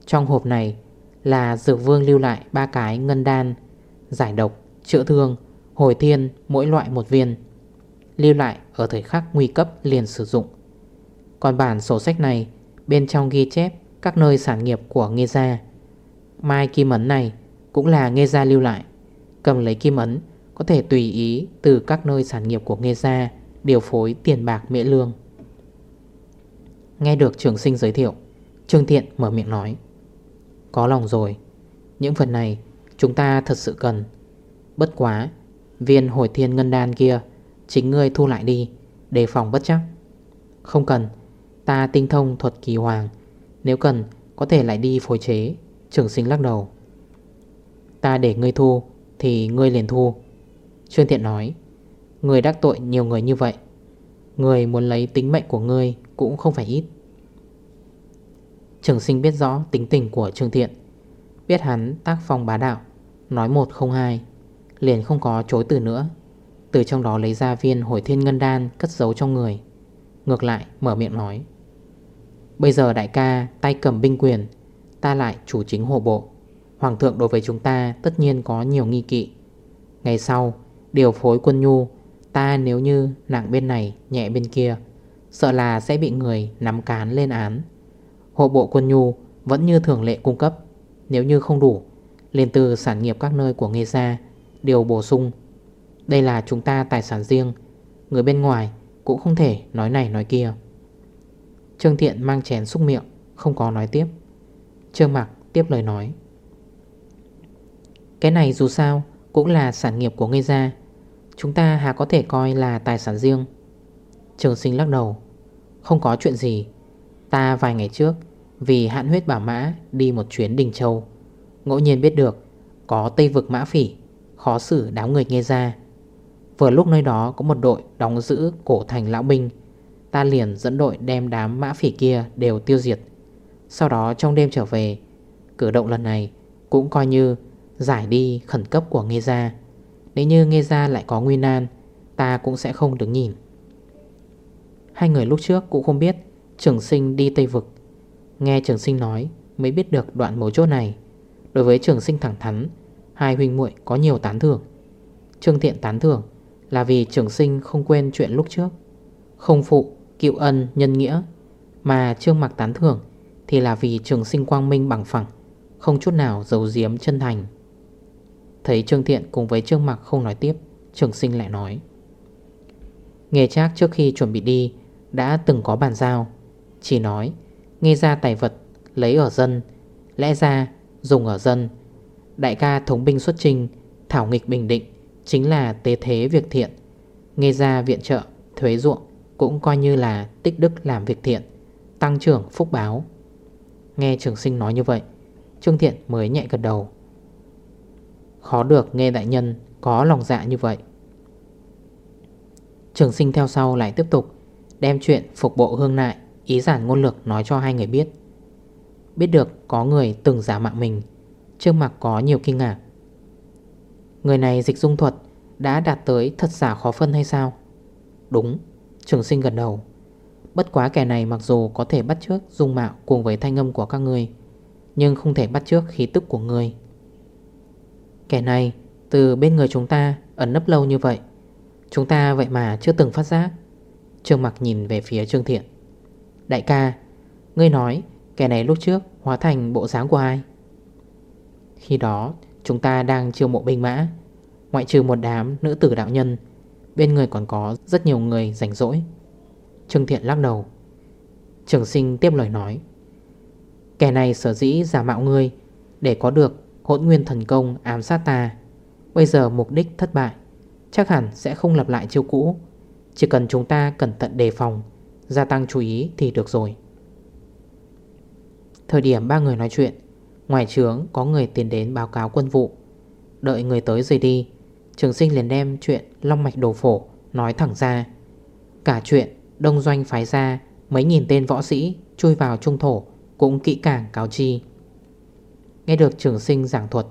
Trong hộp này là dược vương lưu lại ba cái ngân đan Giải độc, chữa thương, hồi thiên mỗi loại một viên Lưu lại ở thời khắc nguy cấp liền sử dụng. Còn bản sổ sách này Bên trong ghi chép các nơi sản nghiệp của Nghê Gia. Mai kim ấn này cũng là Nghê Gia lưu lại. Cầm lấy kim ấn có thể tùy ý từ các nơi sản nghiệp của Nghê Gia Điều phối tiền bạc mễ lương. Nghe được trường sinh giới thiệu, Trương Thiện mở miệng nói, Có lòng rồi. Những phần này chúng ta thật sự cần. Bất quá, Viên hồi thiên ngân đan kia, Chính ngươi thu lại đi, Đề phòng bất chắc. Không cần, Ta tinh thông thuật kỳ hoàng. Nếu cần, có thể lại đi phối chế. Trường sinh lắc đầu. Ta để ngươi thu, Thì ngươi liền thu. Trương Thiện nói Người đắc tội nhiều người như vậy. Người muốn lấy tính mệnh của ngươi cũng không phải ít. Trường sinh biết rõ tính tình của Trương Thiện, Biết hắn tác phong bá đạo, Nói một không hai, Liền không có chối từ nữa. Từ trong đó lấy ra viên hồi thiên ngân đan Cất giấu trong người, Ngược lại mở miệng nói, Bây giờ đại ca tay cầm binh quyền, Ta lại chủ chính hộ bộ. Hoàng thượng đối với chúng ta tất nhiên có nhiều nghi kỵ. Ngày sau, Điều phối quân nhu, Ta nếu như nặng bên này, nhẹ bên kia Sợ là sẽ bị người nắm cán lên án. Hộ bộ quân nhu vẫn như thường lệ cung cấp. Nếu như không đủ, liền từ sản nghiệp các nơi của Nghê Gia Điều bổ sung. Đây là chúng ta tài sản riêng, Người bên ngoài cũng không thể nói này nói kia. Trương Thiện mang chén xúc miệng, Không có nói tiếp. Trương Mạc tiếp lời nói. Cái này dù sao Cũng là sản nghiệp của Nghê Gia Chúng ta hà có thể coi là tài sản riêng. Trường sinh lắc đầu. Không có chuyện gì. Ta vài ngày trước, Vì hạn huyết bảo mã đi một chuyến Đình Châu. Ngẫu nhiên biết được, Có Tây vực mã phỉ, Khó xử đám người nghe ra. Vừa lúc nơi đó có một đội đóng giữ cổ thành lão binh Ta liền dẫn đội đem đám mã phỉ kia đều tiêu diệt. Sau đó trong đêm trở về, Cử động lần này cũng coi như giải đi khẩn cấp của Nghê Gia. Nếu như Nghê Gia lại có nguy nan, Ta cũng sẽ không đứng nhìn. Hai người lúc trước cũng không biết Trường sinh đi Tây Vực. Nghe trường sinh nói mới biết được đoạn mấu chốt này. Đối với trường sinh thẳng thắn Hai huynh muội có nhiều tán thưởng. Trương Thiện tán thưởng Là vì trường sinh không quên chuyện lúc trước. Không phụ, cựu ân, nhân nghĩa Mà Trương Mặc tán thưởng Thì là vì trường sinh quang minh bằng phẳng Không chút nào giấu giếm chân thành. Thấy Trương Thiện cùng với Trương Mặc không nói tiếp Trường sinh lại nói Nghề chắc trước khi chuẩn bị đi đã từng có bàn giao. Chỉ nói Nghe ra tài vật lấy ở dân. Lẽ ra dùng ở dân. Đại ca thống binh xuất trình Thảo nghịch bình định Chính là tế thế việc thiện. Nghe ra viện trợ, thuế ruộng Cũng coi như là tích đức làm việc thiện Tăng trưởng phúc báo. Nghe trường sinh nói như vậy Trương Thiện mới nhẹ gật đầu. Khó được nghe đại nhân Có lòng dạ như vậy. Trường sinh theo sau lại tiếp tục. Đem chuyện phục bộ hương nại, Ý giản ngôn lược nói cho hai người biết. Biết được có người từng giả mạng mình, Trương mặt có nhiều kinh ngạc. Người này dịch dung thuật Đã đạt tới thật giả khó phân hay sao? Đúng, Trường sinh gần đầu. Bất quá kẻ này mặc dù có thể bắt trước dung mạo Cùng với thanh âm của các người, Nhưng không thể bắt trước khí tức của người. Kẻ này Từ bên người chúng ta ẩn nấp lâu như vậy, Chúng ta vậy mà chưa từng phát giác. Trương Mặc nhìn về phía Trương Thiện. Đại ca, Ngươi nói kẻ này lúc trước hóa thành bộ dáng của ai? Khi đó chúng ta đang chiêu mộ binh mã, Ngoại trừ một đám nữ tử đạo nhân, Bên người còn có rất nhiều người rảnh rỗi. Trương Thiện lắc đầu. Trường sinh tiếp lời nói, Kẻ này sở dĩ giả mạo ngươi Để có được hỗn nguyên thần công ám sát ta, Bây giờ mục đích thất bại, Chắc hẳn sẽ không lặp lại chiêu cũ chỉ cần chúng ta cẩn thận đề phòng, Gia tăng chú ý thì được rồi. Thời điểm ba người nói chuyện, Ngoài trướng có người tiến đến báo cáo quân vụ. Đợi người tới rời đi, Trường sinh liền đem chuyện Long mạch đồ phổ Nói thẳng ra. Cả chuyện đông doanh phái ra, Mấy nghìn tên võ sĩ chui vào trung thổ Cũng kỹ càng cáo chi. Nghe được trường sinh giảng thuật,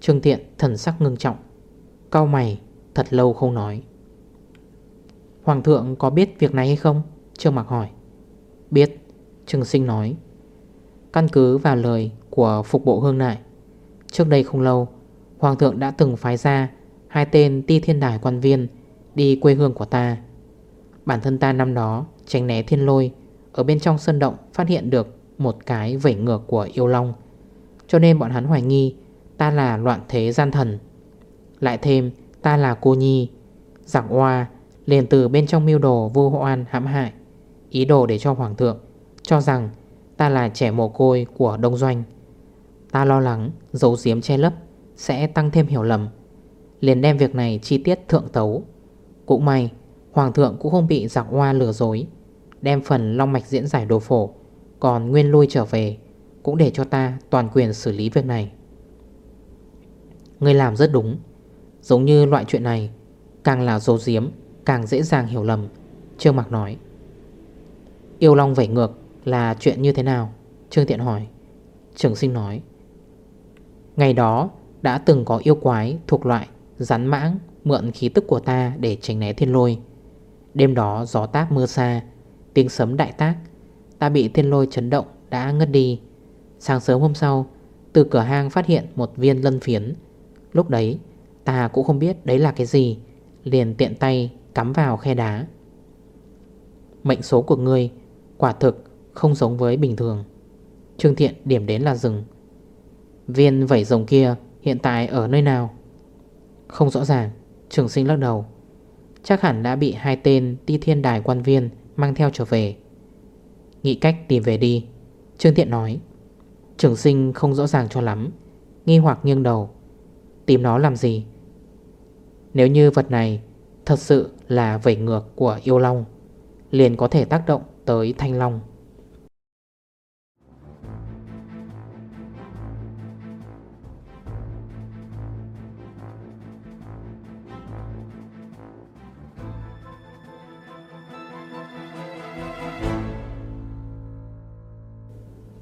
Trương Tiện thần sắc ngưng trọng Cao mày, thật lâu không nói. Hoàng thượng có biết việc này hay không? Trương Mạc hỏi. Biết, Trương Sinh nói. Căn cứ vào lời của phục bộ hương nại, Trước đây không lâu, Hoàng thượng đã từng phái ra Hai tên ti thiên đài quan viên Đi quê hương của ta. Bản thân ta năm đó tránh né thiên lôi, Ở bên trong sân động phát hiện được Một cái vẩy ngược của yêu long. Cho nên bọn hắn hoài nghi Ta là loạn thế gian thần. Lại thêm, ta là cô nhi, Giảng hoa liền từ bên trong miêu đồ vô hoan hãm hại, Ý đồ để cho hoàng thượng Cho rằng ta là trẻ mồ côi của đông doanh. Ta lo lắng dấu diếm che lấp Sẽ tăng thêm hiểu lầm, Liền đem việc này chi tiết thượng tấu. Cũng may, Hoàng thượng cũng không bị giặc hoa lừa dối, Đem phần long mạch diễn giải đồ phổ Còn nguyên lui trở về, Cũng để cho ta toàn quyền xử lý việc này. Người làm rất đúng, Giống như loại chuyện này, Càng là dấu diếm Càng dễ dàng hiểu lầm Trương Mạc nói Yêu Long vẩy ngược là chuyện như thế nào Trương Tiện hỏi Trường sinh nói Ngày đó đã từng có yêu quái thuộc loại rắn mãng mượn khí tức của ta để tránh né thiên lôi. Đêm đó gió tác mưa xa, tiếng sấm đại tác, ta bị thiên lôi chấn động đã ngất đi. Sáng sớm hôm sau, từ cửa hang phát hiện một viên lân phiến. Lúc đấy, ta cũng không biết đấy là cái gì, liền tiện tay cắm vào khe đá. Mệnh số của ngươi quả thực không giống với bình thường. Trương Thiện điểm đến là rừng. Viên vẩy rồng kia hiện tại ở nơi nào? Không rõ ràng, trường sinh lắc đầu. Chắc hẳn đã bị hai tên ti thiên đài quan viên mang theo trở về. Nghĩ cách tìm về đi. Trương Thiện nói. Trường sinh không rõ ràng cho lắm. Nghi hoặc nghiêng đầu. Tìm nó làm gì? Nếu như vật này thật sự là vẩy ngược của yêu long, liền có thể tác động tới thanh long.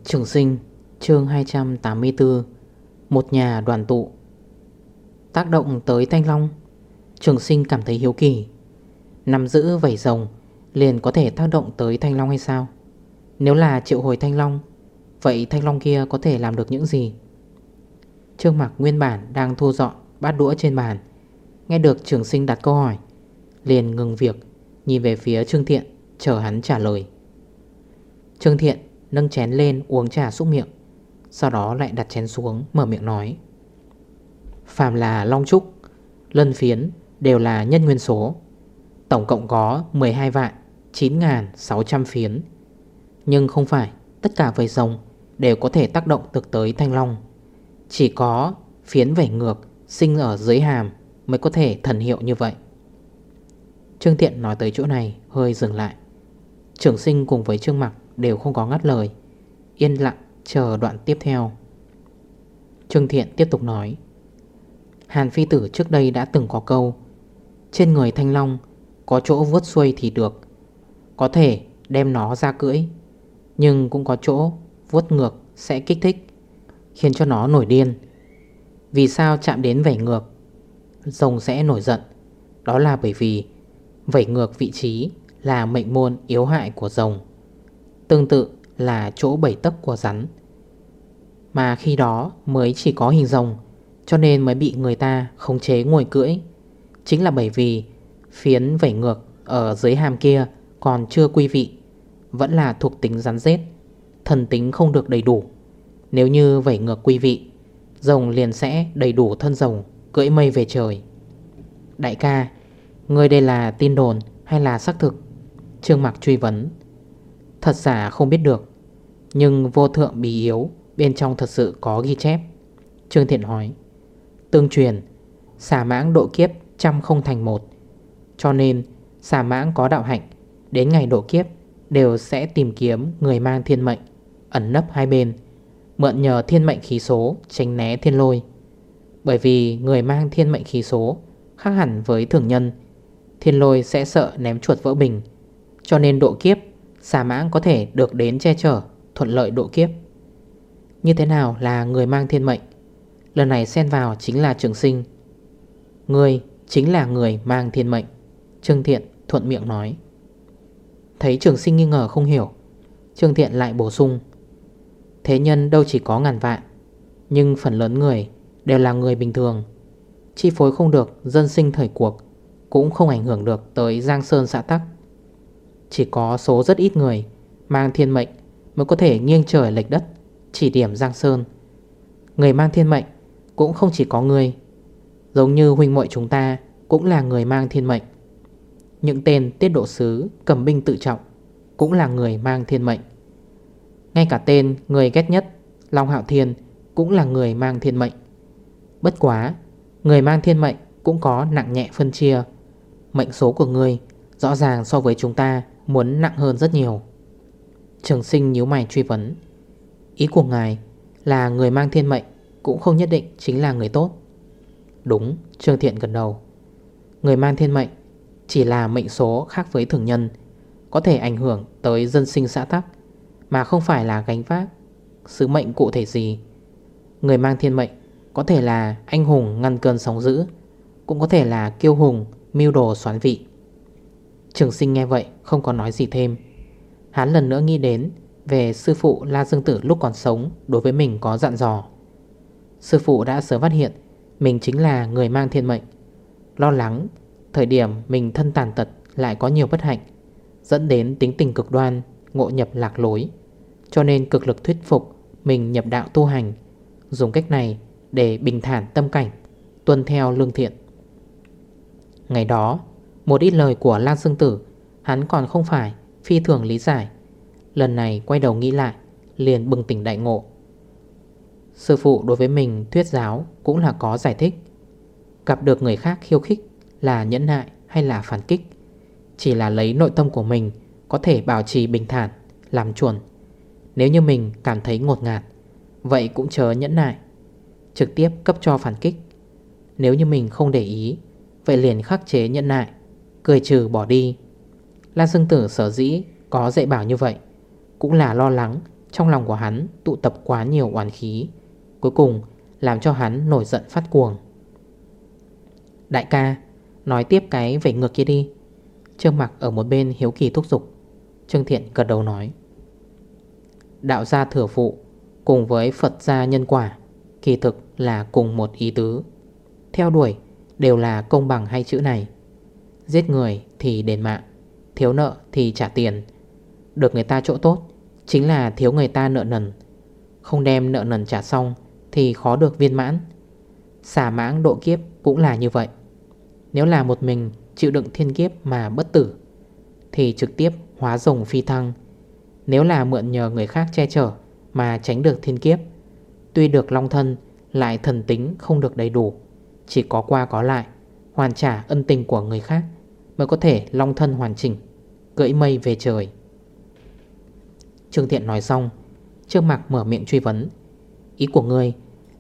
Trường sinh chương 284 Một nhà đoàn tụ Tác động tới Thanh Long Trường sinh cảm thấy hiếu kỳ. Nằm giữ vảy rồng, Liền có thể tác động tới Thanh Long hay sao? Nếu là triệu hồi Thanh Long, Vậy Thanh Long kia có thể làm được những gì? Trương mặc nguyên bản đang thu dọn bát đũa trên bàn, Nghe được trường sinh đặt câu hỏi, Liền ngừng việc, Nhìn về phía Trương Thiện, Chờ hắn trả lời. Trương Thiện Nâng chén lên uống trà xúc miệng, Sau đó lại đặt chén xuống mở miệng nói. Phàm là long trúc Lân phiến đều là nhân nguyên số. Tổng cộng có 12 vạn 9.600 phiến. Nhưng không phải tất cả vầy rồng Đều có thể tác động được tới thanh long. Chỉ có phiến vẩy ngược Sinh ở dưới hàm Mới có thể thần hiệu như vậy. Trương Thiện nói tới chỗ này, Hơi dừng lại. Trưởng sinh cùng với Trương Mặc Đều không có ngắt lời, Yên lặng chờ đoạn tiếp theo. Trương Thiện tiếp tục nói, Hàn Phi Tử trước đây đã từng có câu trên người Thanh Long, Có chỗ vuốt xuôi thì được. Có thể đem nó ra cưỡi, Nhưng cũng có chỗ vuốt ngược sẽ kích thích, Khiến cho nó nổi điên. Vì sao chạm đến vẩy ngược, Rồng sẽ nổi giận? Đó là bởi vì Vẩy ngược vị trí là mệnh môn yếu hại của rồng, Tương tự là chỗ bảy tấc của rắn. Mà khi đó mới chỉ có hình rồng, Cho nên mới bị người ta khống chế ngồi cưỡi. Chính là bởi vì phiến vẩy ngược ở dưới hàm kia còn chưa quy vị, Vẫn là thuộc tính rắn rết, Thần tính không được đầy đủ. Nếu như vẩy ngược quy vị, Rồng liền sẽ đầy đủ thân rồng, Cưỡi mây về trời. Đại ca Người đây là tin đồn hay là xác thực? Trương Mạc truy vấn. Thật giả không biết được, Nhưng vô thượng bí yếu Bên trong thật sự có ghi chép. Trương Thiện hỏi. Tương truyền, Xà mãng độ kiếp trăm không thành một. Cho nên xà mãng có đạo hạnh, Đến ngày độ kiếp, Đều sẽ tìm kiếm người mang thiên mệnh, Ẩn nấp hai bên, Mượn nhờ thiên mệnh khí số Tránh né thiên lôi. Bởi vì người mang thiên mệnh khí số Khác hẳn với thường nhân, Thiên lôi sẽ sợ ném chuột vỡ bình. Cho nên độ kiếp Xà mãng có thể được đến che chở, Thuận lợi độ kiếp. Như thế nào là người mang thiên mệnh? Lần này xen vào chính là trường sinh. Người chính là người mang thiên mệnh. Trương Thiện thuận miệng nói. Thấy trường sinh nghi ngờ không hiểu, Trương Thiện lại bổ sung. Thế nhân đâu chỉ có ngàn vạn, Nhưng phần lớn người đều là người bình thường. Chi phối không được dân sinh thời cuộc, Cũng không ảnh hưởng được tới Giang Sơn xã tắc. Chỉ có số rất ít người Mang thiên mệnh Mới có thể nghiêng trời lệch đất, Chỉ điểm Giang Sơn. Người mang thiên mệnh Cũng không chỉ có người Giống như huynh muội chúng ta Cũng là người mang thiên mệnh. Những tên tiết độ sứ, cầm binh tự trọng Cũng là người mang thiên mệnh. Ngay cả tên người ghét nhất, Long Hạo Thiên, Cũng là người mang thiên mệnh. Bất quá, Người mang thiên mệnh cũng có nặng nhẹ phân chia. Mệnh số của người Rõ ràng so với chúng ta Muốn nặng hơn rất nhiều. Trường sinh nhíu mày truy vấn. Ý của ngài là người mang thiên mệnh Cũng không nhất định chính là người tốt. Đúng, Trương Thiện gần đầu. Người mang thiên mệnh Chỉ là mệnh số khác với thường nhân, Có thể ảnh hưởng tới dân sinh xã tắc, Mà không phải là gánh vác Sứ mệnh cụ thể gì. Người mang thiên mệnh Có thể là anh hùng ngăn cơn sóng dữ, Cũng có thể là kiêu hùng, Mưu đồ xoán vị. Trường sinh nghe vậy không có nói gì thêm. Hắn lần nữa nghĩ đến Về sư phụ La Dương Tử lúc còn sống Đối với mình có dặn dò. Sư phụ đã sớm phát hiện mình chính là người mang thiên mệnh. Lo lắng, Thời điểm mình thân tàn tật lại có nhiều bất hạnh, Dẫn đến tính tình cực đoan, Ngộ nhập lạc lối. Cho nên cực lực thuyết phục Mình nhập đạo tu hành, Dùng cách này để bình thản tâm cảnh, Tuân theo lương thiện. Ngày đó, Một ít lời của Lan Sương Tử, Hắn còn không phải phi thường lý giải. Lần này quay đầu nghĩ lại, Liền bừng tỉnh đại ngộ. Sư phụ đối với mình thuyết giáo cũng là có giải thích. Gặp được người khác khiêu khích là nhẫn nại hay là phản kích Chỉ là lấy nội tâm của mình có thể bảo trì bình thản, làm chuẩn Nếu như mình cảm thấy ngột ngạt Vậy cũng chớ nhẫn nại Trực tiếp cấp cho phản kích. Nếu như mình không để ý Vậy liền khắc chế nhẫn nại Cười trừ bỏ đi. Lan Dương Tử sở dĩ có dạy bảo như vậy Cũng là lo lắng Trong lòng của hắn tụ tập quá nhiều oán khí. Cuối cùng, làm cho hắn nổi giận phát cuồng. Đại ca, Nói tiếp cái về ngược kia đi. Trương mặc ở một bên hiếu kỳ thúc giục. Trương Thiện gật đầu nói. Đạo gia thừa phụ Cùng với Phật gia nhân quả, Kỳ thực là cùng một ý tứ. Theo đuổi đều là công bằng hai chữ này. Giết người thì đền mạng, Thiếu nợ thì trả tiền. Được người ta chỗ tốt, Chính là thiếu người ta nợ nần. Không đem nợ nần trả xong thì khó được viên mãn. Xả mãng độ kiếp cũng là như vậy. Nếu là một mình chịu đựng thiên kiếp mà bất tử, Thì trực tiếp hóa rồng phi thăng. Nếu là mượn nhờ người khác che chở Mà tránh được thiên kiếp, Tuy được long thân, Lại thần tính không được đầy đủ, Chỉ có qua có lại, Hoàn trả ân tình của người khác Mới có thể long thân hoàn chỉnh Cưỡi mây về trời. Trương Thiện nói xong Trương Mạc mở miệng truy vấn. Ý của người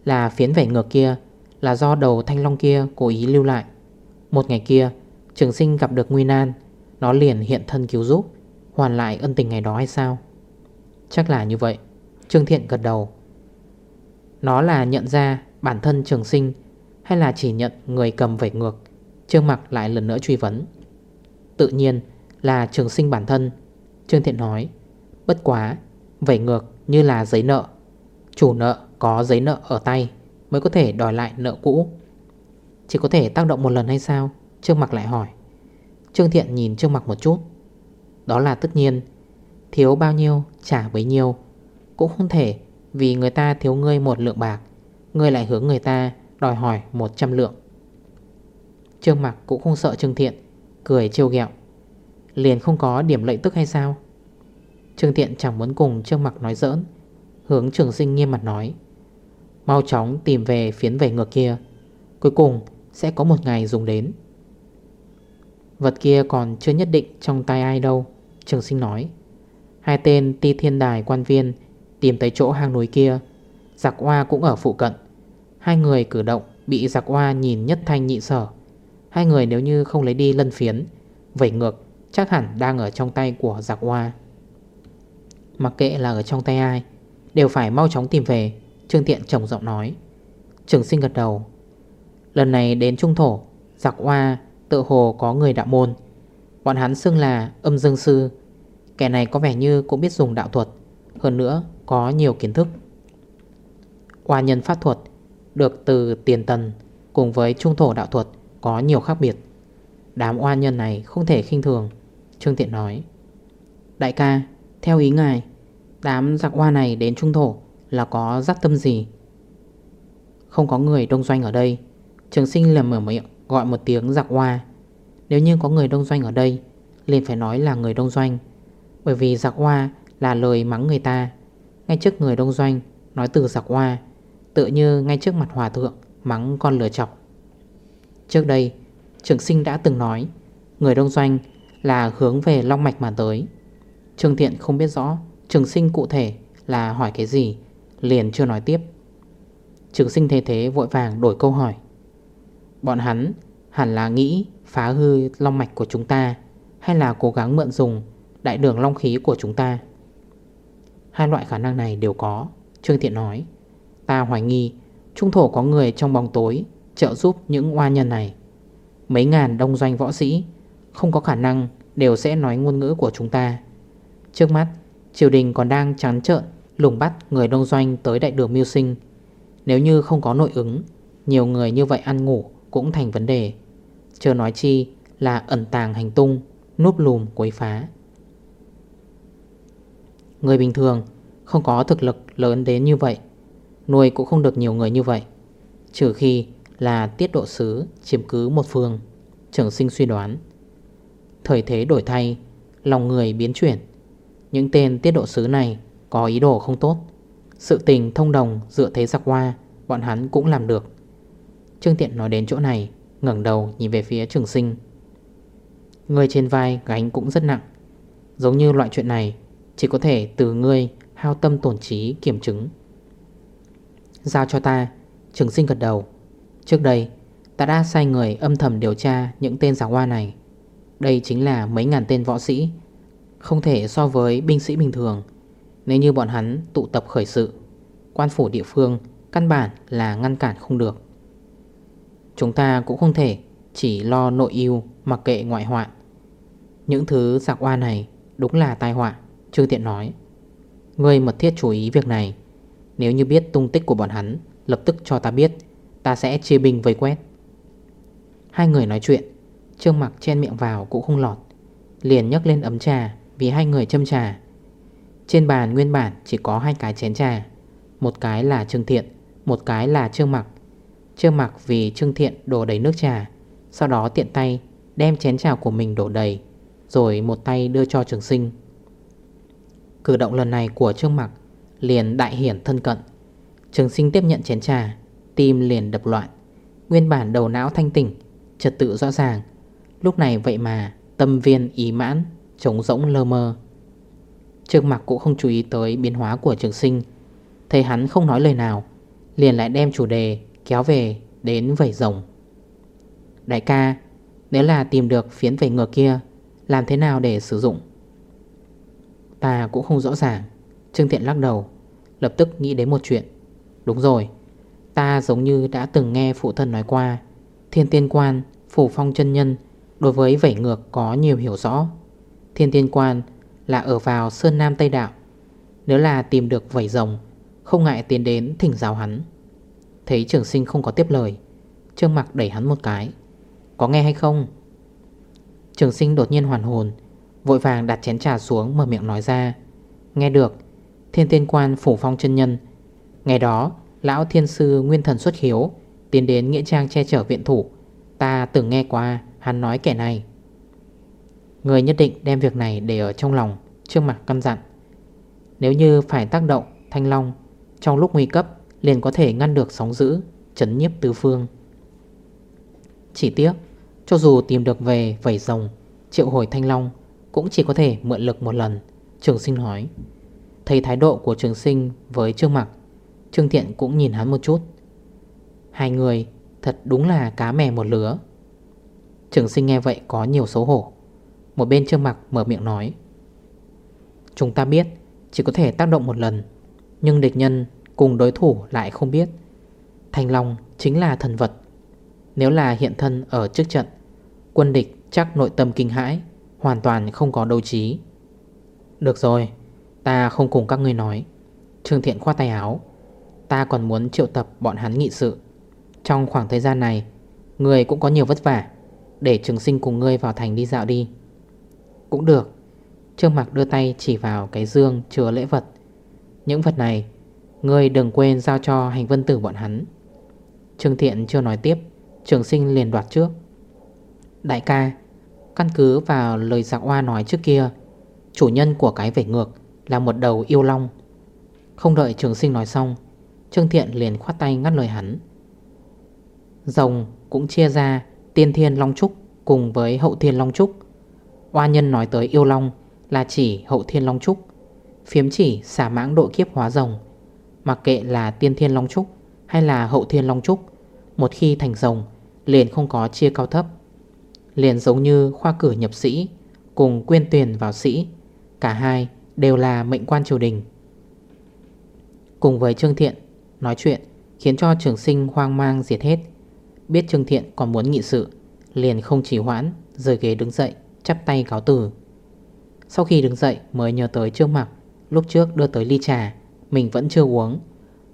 là phiến vảy ngược kia Là do đầu thanh long kia cố ý lưu lại. Một ngày kia, Trường sinh gặp được nguy nan, Nó liền hiện thân cứu giúp, Hoàn lại ân tình ngày đó hay sao? Chắc là như vậy, Trương Thiện gật đầu. Nó là nhận ra bản thân trường sinh Hay là chỉ nhận người cầm vẩy ngược, Trương mặc lại lần nữa truy vấn. Tự nhiên là trường sinh bản thân, Trương Thiện nói, Bất quá Vẩy ngược như là giấy nợ, Chủ nợ có giấy nợ ở tay Mới có thể đòi lại nợ cũ. Chỉ có thể tác động một lần hay sao? Trương Mặc lại hỏi. Trương Thiện nhìn Trương Mặc một chút. Đó là tất nhiên. Thiếu bao nhiêu, trả bấy nhiêu. Cũng không thể, vì người ta thiếu ngươi một lượng bạc, Ngươi lại hướng người ta đòi hỏi 100 lượng. Trương Mặc cũng không sợ Trương Thiện, Cười trêu ghẹo. Liền không có điểm lệnh tức hay sao? Trương Thiện chẳng muốn cùng Trương Mặc nói giỡn, Hướng trường sinh nghiêm mặt nói. Mau chóng tìm về phiến về ngược kia. Cuối cùng, sẽ có một ngày dùng đến. Vật kia còn chưa nhất định trong tay ai đâu, Trường sinh nói. Hai tên ti thiên đài quan viên Tìm tới chỗ hang núi kia. Giặc hoa cũng ở phụ cận. Hai người cử động bị giặc hoa nhìn nhất thanh nhị sở. Hai người nếu như không lấy đi lân phiến, Vẩy ngược chắc hẳn đang ở trong tay của giặc hoa Mặc kệ là ở trong tay ai, Đều phải mau chóng tìm về. Trương Tiện trồng giọng nói. Trường sinh gật đầu. Lần này đến Trung Thổ Giặc hoa tự hồ có người đạo môn. Bọn hắn xưng là âm dương sư. Kẻ này có vẻ như cũng biết dùng đạo thuật Hơn nữa có nhiều kiến thức. Hoa nhân pháp thuật Được từ tiền tần Cùng với trung thổ đạo thuật Có nhiều khác biệt. Đám oa nhân này không thể khinh thường Trương Tiện nói. Đại ca, theo ý ngài Đám giặc hoa này đến trung thổ là có giác tâm gì? Không có người đông doanh ở đây. Trường sinh lầm mở miệng, Gọi một tiếng giặc hoa Nếu như có người đông doanh ở đây, liền phải nói là người đông doanh. Bởi vì giặc hoa là lời mắng người ta. Ngay trước người đông doanh, Nói từ giặc hoa Tự như ngay trước mặt hòa thượng Mắng con lửa chọc. Trước đây, Trường sinh đã từng nói, Người đông doanh là hướng về long mạch mà tới. Trương Thiện không biết rõ, Trường sinh cụ thể là hỏi cái gì Liền chưa nói tiếp. Trường sinh thế thế vội vàng đổi câu hỏi. Bọn hắn hẳn là nghĩ phá hư long mạch của chúng ta, Hay là cố gắng mượn dùng đại đường long khí của chúng ta? Hai loại khả năng này đều có, Trương Thiện nói. Ta hoài nghi, Trung thổ có người trong bóng tối Trợ giúp những oa nhân này. Mấy ngàn đông doanh võ sĩ Không có khả năng đều sẽ nói ngôn ngữ của chúng ta. Trước mắt, Triều đình còn đang trắng trợn Lùng bắt người đông doanh tới đại đường mưu sinh. Nếu như không có nội ứng, Nhiều người như vậy ăn ngủ Cũng thành vấn đề. Chờ nói chi là ẩn tàng hành tung, Núp lùm quấy phá. Người bình thường Không có thực lực lớn đến như vậy, Nuôi cũng không được nhiều người như vậy, Trừ khi là tiết độ sứ chiếm cứ một phương Trưởng sinh suy đoán. Thời thế đổi thay, Lòng người biến chuyển, Những tên tiết độ sứ này có ý đồ không tốt. Sự tình thông đồng dựa thế giặc hoa, Bọn hắn cũng làm được. Trương Tiện nói đến chỗ này, ngẩng đầu nhìn về phía trường sinh. Người trên vai gánh cũng rất nặng. Giống như loại chuyện này, Chỉ có thể từ ngươi hao tâm tổn trí kiểm chứng. Giao cho ta, Trường sinh gật đầu. Trước đây, ta đã sai người âm thầm điều tra Những tên giả hoa này. Đây chính là mấy ngàn tên võ sĩ, Không thể so với binh sĩ bình thường. Nếu như bọn hắn tụ tập khởi sự, Quan phủ địa phương Căn bản là ngăn cản không được. Chúng ta cũng không thể Chỉ lo nội yêu Mặc kệ ngoại hoạn. Những thứ giặc oa này Đúng là tai họa, Trương Tiện nói. Ngươi mật thiết chú ý việc này. Nếu như biết tung tích của bọn hắn, Lập tức cho ta biết, Ta sẽ chia binh vây quét. Hai người nói chuyện, Trương mặc chen miệng vào cũng không lọt, Liền nhấc lên ấm trà Vì hai người châm trà. Trên bàn nguyên bản chỉ có hai cái chén trà, Một cái là Trương Thiện, Một cái là Trương mặc. Trương mặc vì Trương Thiện đổ đầy nước trà, Sau đó tiện tay đem chén trà của mình đổ đầy, Rồi một tay đưa cho trường sinh. Cử động lần này của Trương mặc Liền đại hiển thân cận. Trường sinh tiếp nhận chén trà, Tim liền đập loạn. Nguyên bản đầu não thanh tỉnh, Trật tự rõ ràng. Lúc này vậy mà tâm viên ý mãn, Trống rỗng lơ mơ. Trương mặt cũng không chú ý tới biến hóa của trường sinh. Thấy hắn không nói lời nào Liền lại đem chủ đề kéo về đến vẩy rồng. Đại ca Nếu là tìm được phiến vẩy ngược kia Làm thế nào để sử dụng? Ta cũng không rõ ràng. Trương Thiện lắc đầu Lập tức nghĩ đến một chuyện. Đúng rồi Ta giống như đã từng nghe phụ thân nói qua Thiên tiên quan, phủ phong chân nhân Đối với vẩy ngược có nhiều hiểu rõ. Thiên tiên quan là ở vào Sơn Nam Tây Đạo. Nếu là tìm được vảy rồng, Không ngại tiến đến thỉnh giáo hắn. Thấy trường sinh không có tiếp lời, Trương mặc đẩy hắn một cái. Có nghe hay không? Trường sinh đột nhiên hoàn hồn, Vội vàng đặt chén trà xuống mở miệng nói ra. Nghe được, Thiên tiên quan phủ phong chân nhân. Ngày đó, lão thiên sư nguyên thần xuất hiếu, Tiến đến Nghĩa Trang che chở viện thủ. Ta từng nghe qua hắn nói kẻ này. Người nhất định đem việc này để ở trong lòng trương mặt căn dặn Nếu như phải tác động, Thanh Long Trong lúc nguy cấp liền có thể ngăn được sóng dữ, Chấn nhiếp tứ phương. Chỉ tiếc, Cho dù tìm được về vẩy rồng, Triệu hồi Thanh Long Cũng chỉ có thể mượn lực một lần, Trường sinh nói. Thấy thái độ của trường sinh với Trương mặt Trương Thiện cũng nhìn hắn một chút. Hai người thật đúng là cá mè một lứa. Trường sinh nghe vậy có nhiều xấu hổ. Một bên Trương mặt mở miệng nói. Chúng ta biết, Chỉ có thể tác động một lần. Nhưng địch nhân cùng đối thủ lại không biết. Thanh Long chính là thần vật. Nếu là hiện thân ở trước trận, Quân địch chắc nội tâm kinh hãi, Hoàn toàn không có đấu trí. Được rồi, Ta không cùng các ngươi nói. Trương Thiện khoa tay áo. Ta còn muốn triệu tập bọn hắn nghị sự. Trong khoảng thời gian này Người cũng có nhiều vất vả. Để trường sinh cùng ngươi vào thành đi dạo đi. Cũng được Trương Mạc đưa tay chỉ vào cái dương chứa lễ vật. Những vật này, Ngươi đừng quên giao cho hành vân tử bọn hắn. Trương Thiện chưa nói tiếp, Trường sinh liền đoạt trước. Đại ca, Căn cứ vào lời dạ giặc hoa nói trước kia, Chủ nhân của cái vể ngược Là một đầu yêu long. Không đợi trường sinh nói xong, Trương Thiện liền khoát tay ngắt lời hắn. Rồng cũng chia ra Tiên Thiên Long Trúc cùng với Hậu Thiên Long Trúc. Hoa nhân nói tới yêu long là chỉ Hậu Thiên Long Trúc. Phiếm chỉ xả mãng độ kiếp hóa rồng, Mặc kệ là Tiên Thiên Long Trúc hay là Hậu Thiên Long Trúc, Một khi thành rồng, liền không có chia cao thấp. Liền giống như khoa cử nhập sĩ, Cùng quyên tuyển vào sĩ, Cả hai đều là mệnh quan triều đình. Cùng với Trương Thiện Nói chuyện khiến cho trường sinh hoang mang diệt hết. Biết Trương Thiện còn muốn nghị sự, Liền không chỉ hoãn, Rời ghế đứng dậy, Chắp tay cáo từ. Sau khi đứng dậy mới nhớ tới Trương Mặc, Lúc trước đưa tới ly trà, Mình vẫn chưa uống.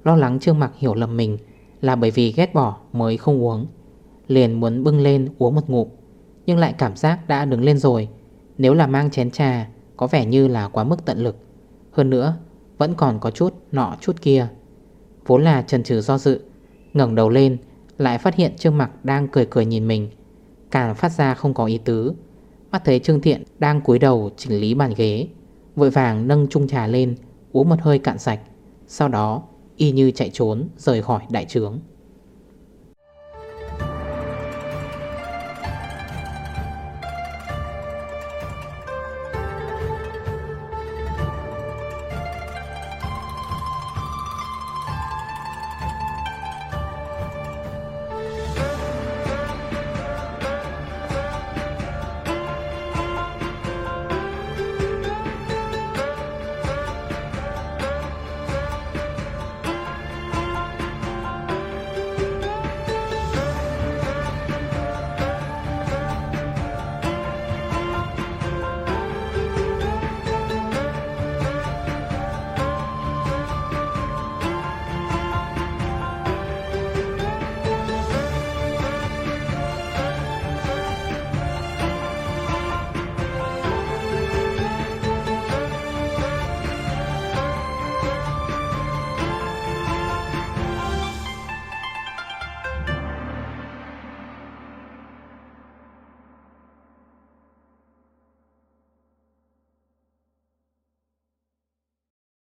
Lo lắng Trương Mặc hiểu lầm mình Là bởi vì ghét bỏ mới không uống. Liền muốn bưng lên uống một ngụm, Nhưng lại cảm giác đã đứng lên rồi. Nếu là mang chén trà, Có vẻ như là quá mức tận lực. Hơn nữa, vẫn còn có chút nọ chút kia. Vốn là trần trừ do dự, ngẩng đầu lên, Lại phát hiện Trương Mặc đang cười cười nhìn mình. Càng phát ra không có ý tứ. Mắt thấy Trương Thiện đang cúi đầu chỉnh lý bàn ghế, Vội vàng nâng chung trà lên, Uống một hơi cạn sạch, Sau đó y như chạy trốn rời khỏi đại trướng.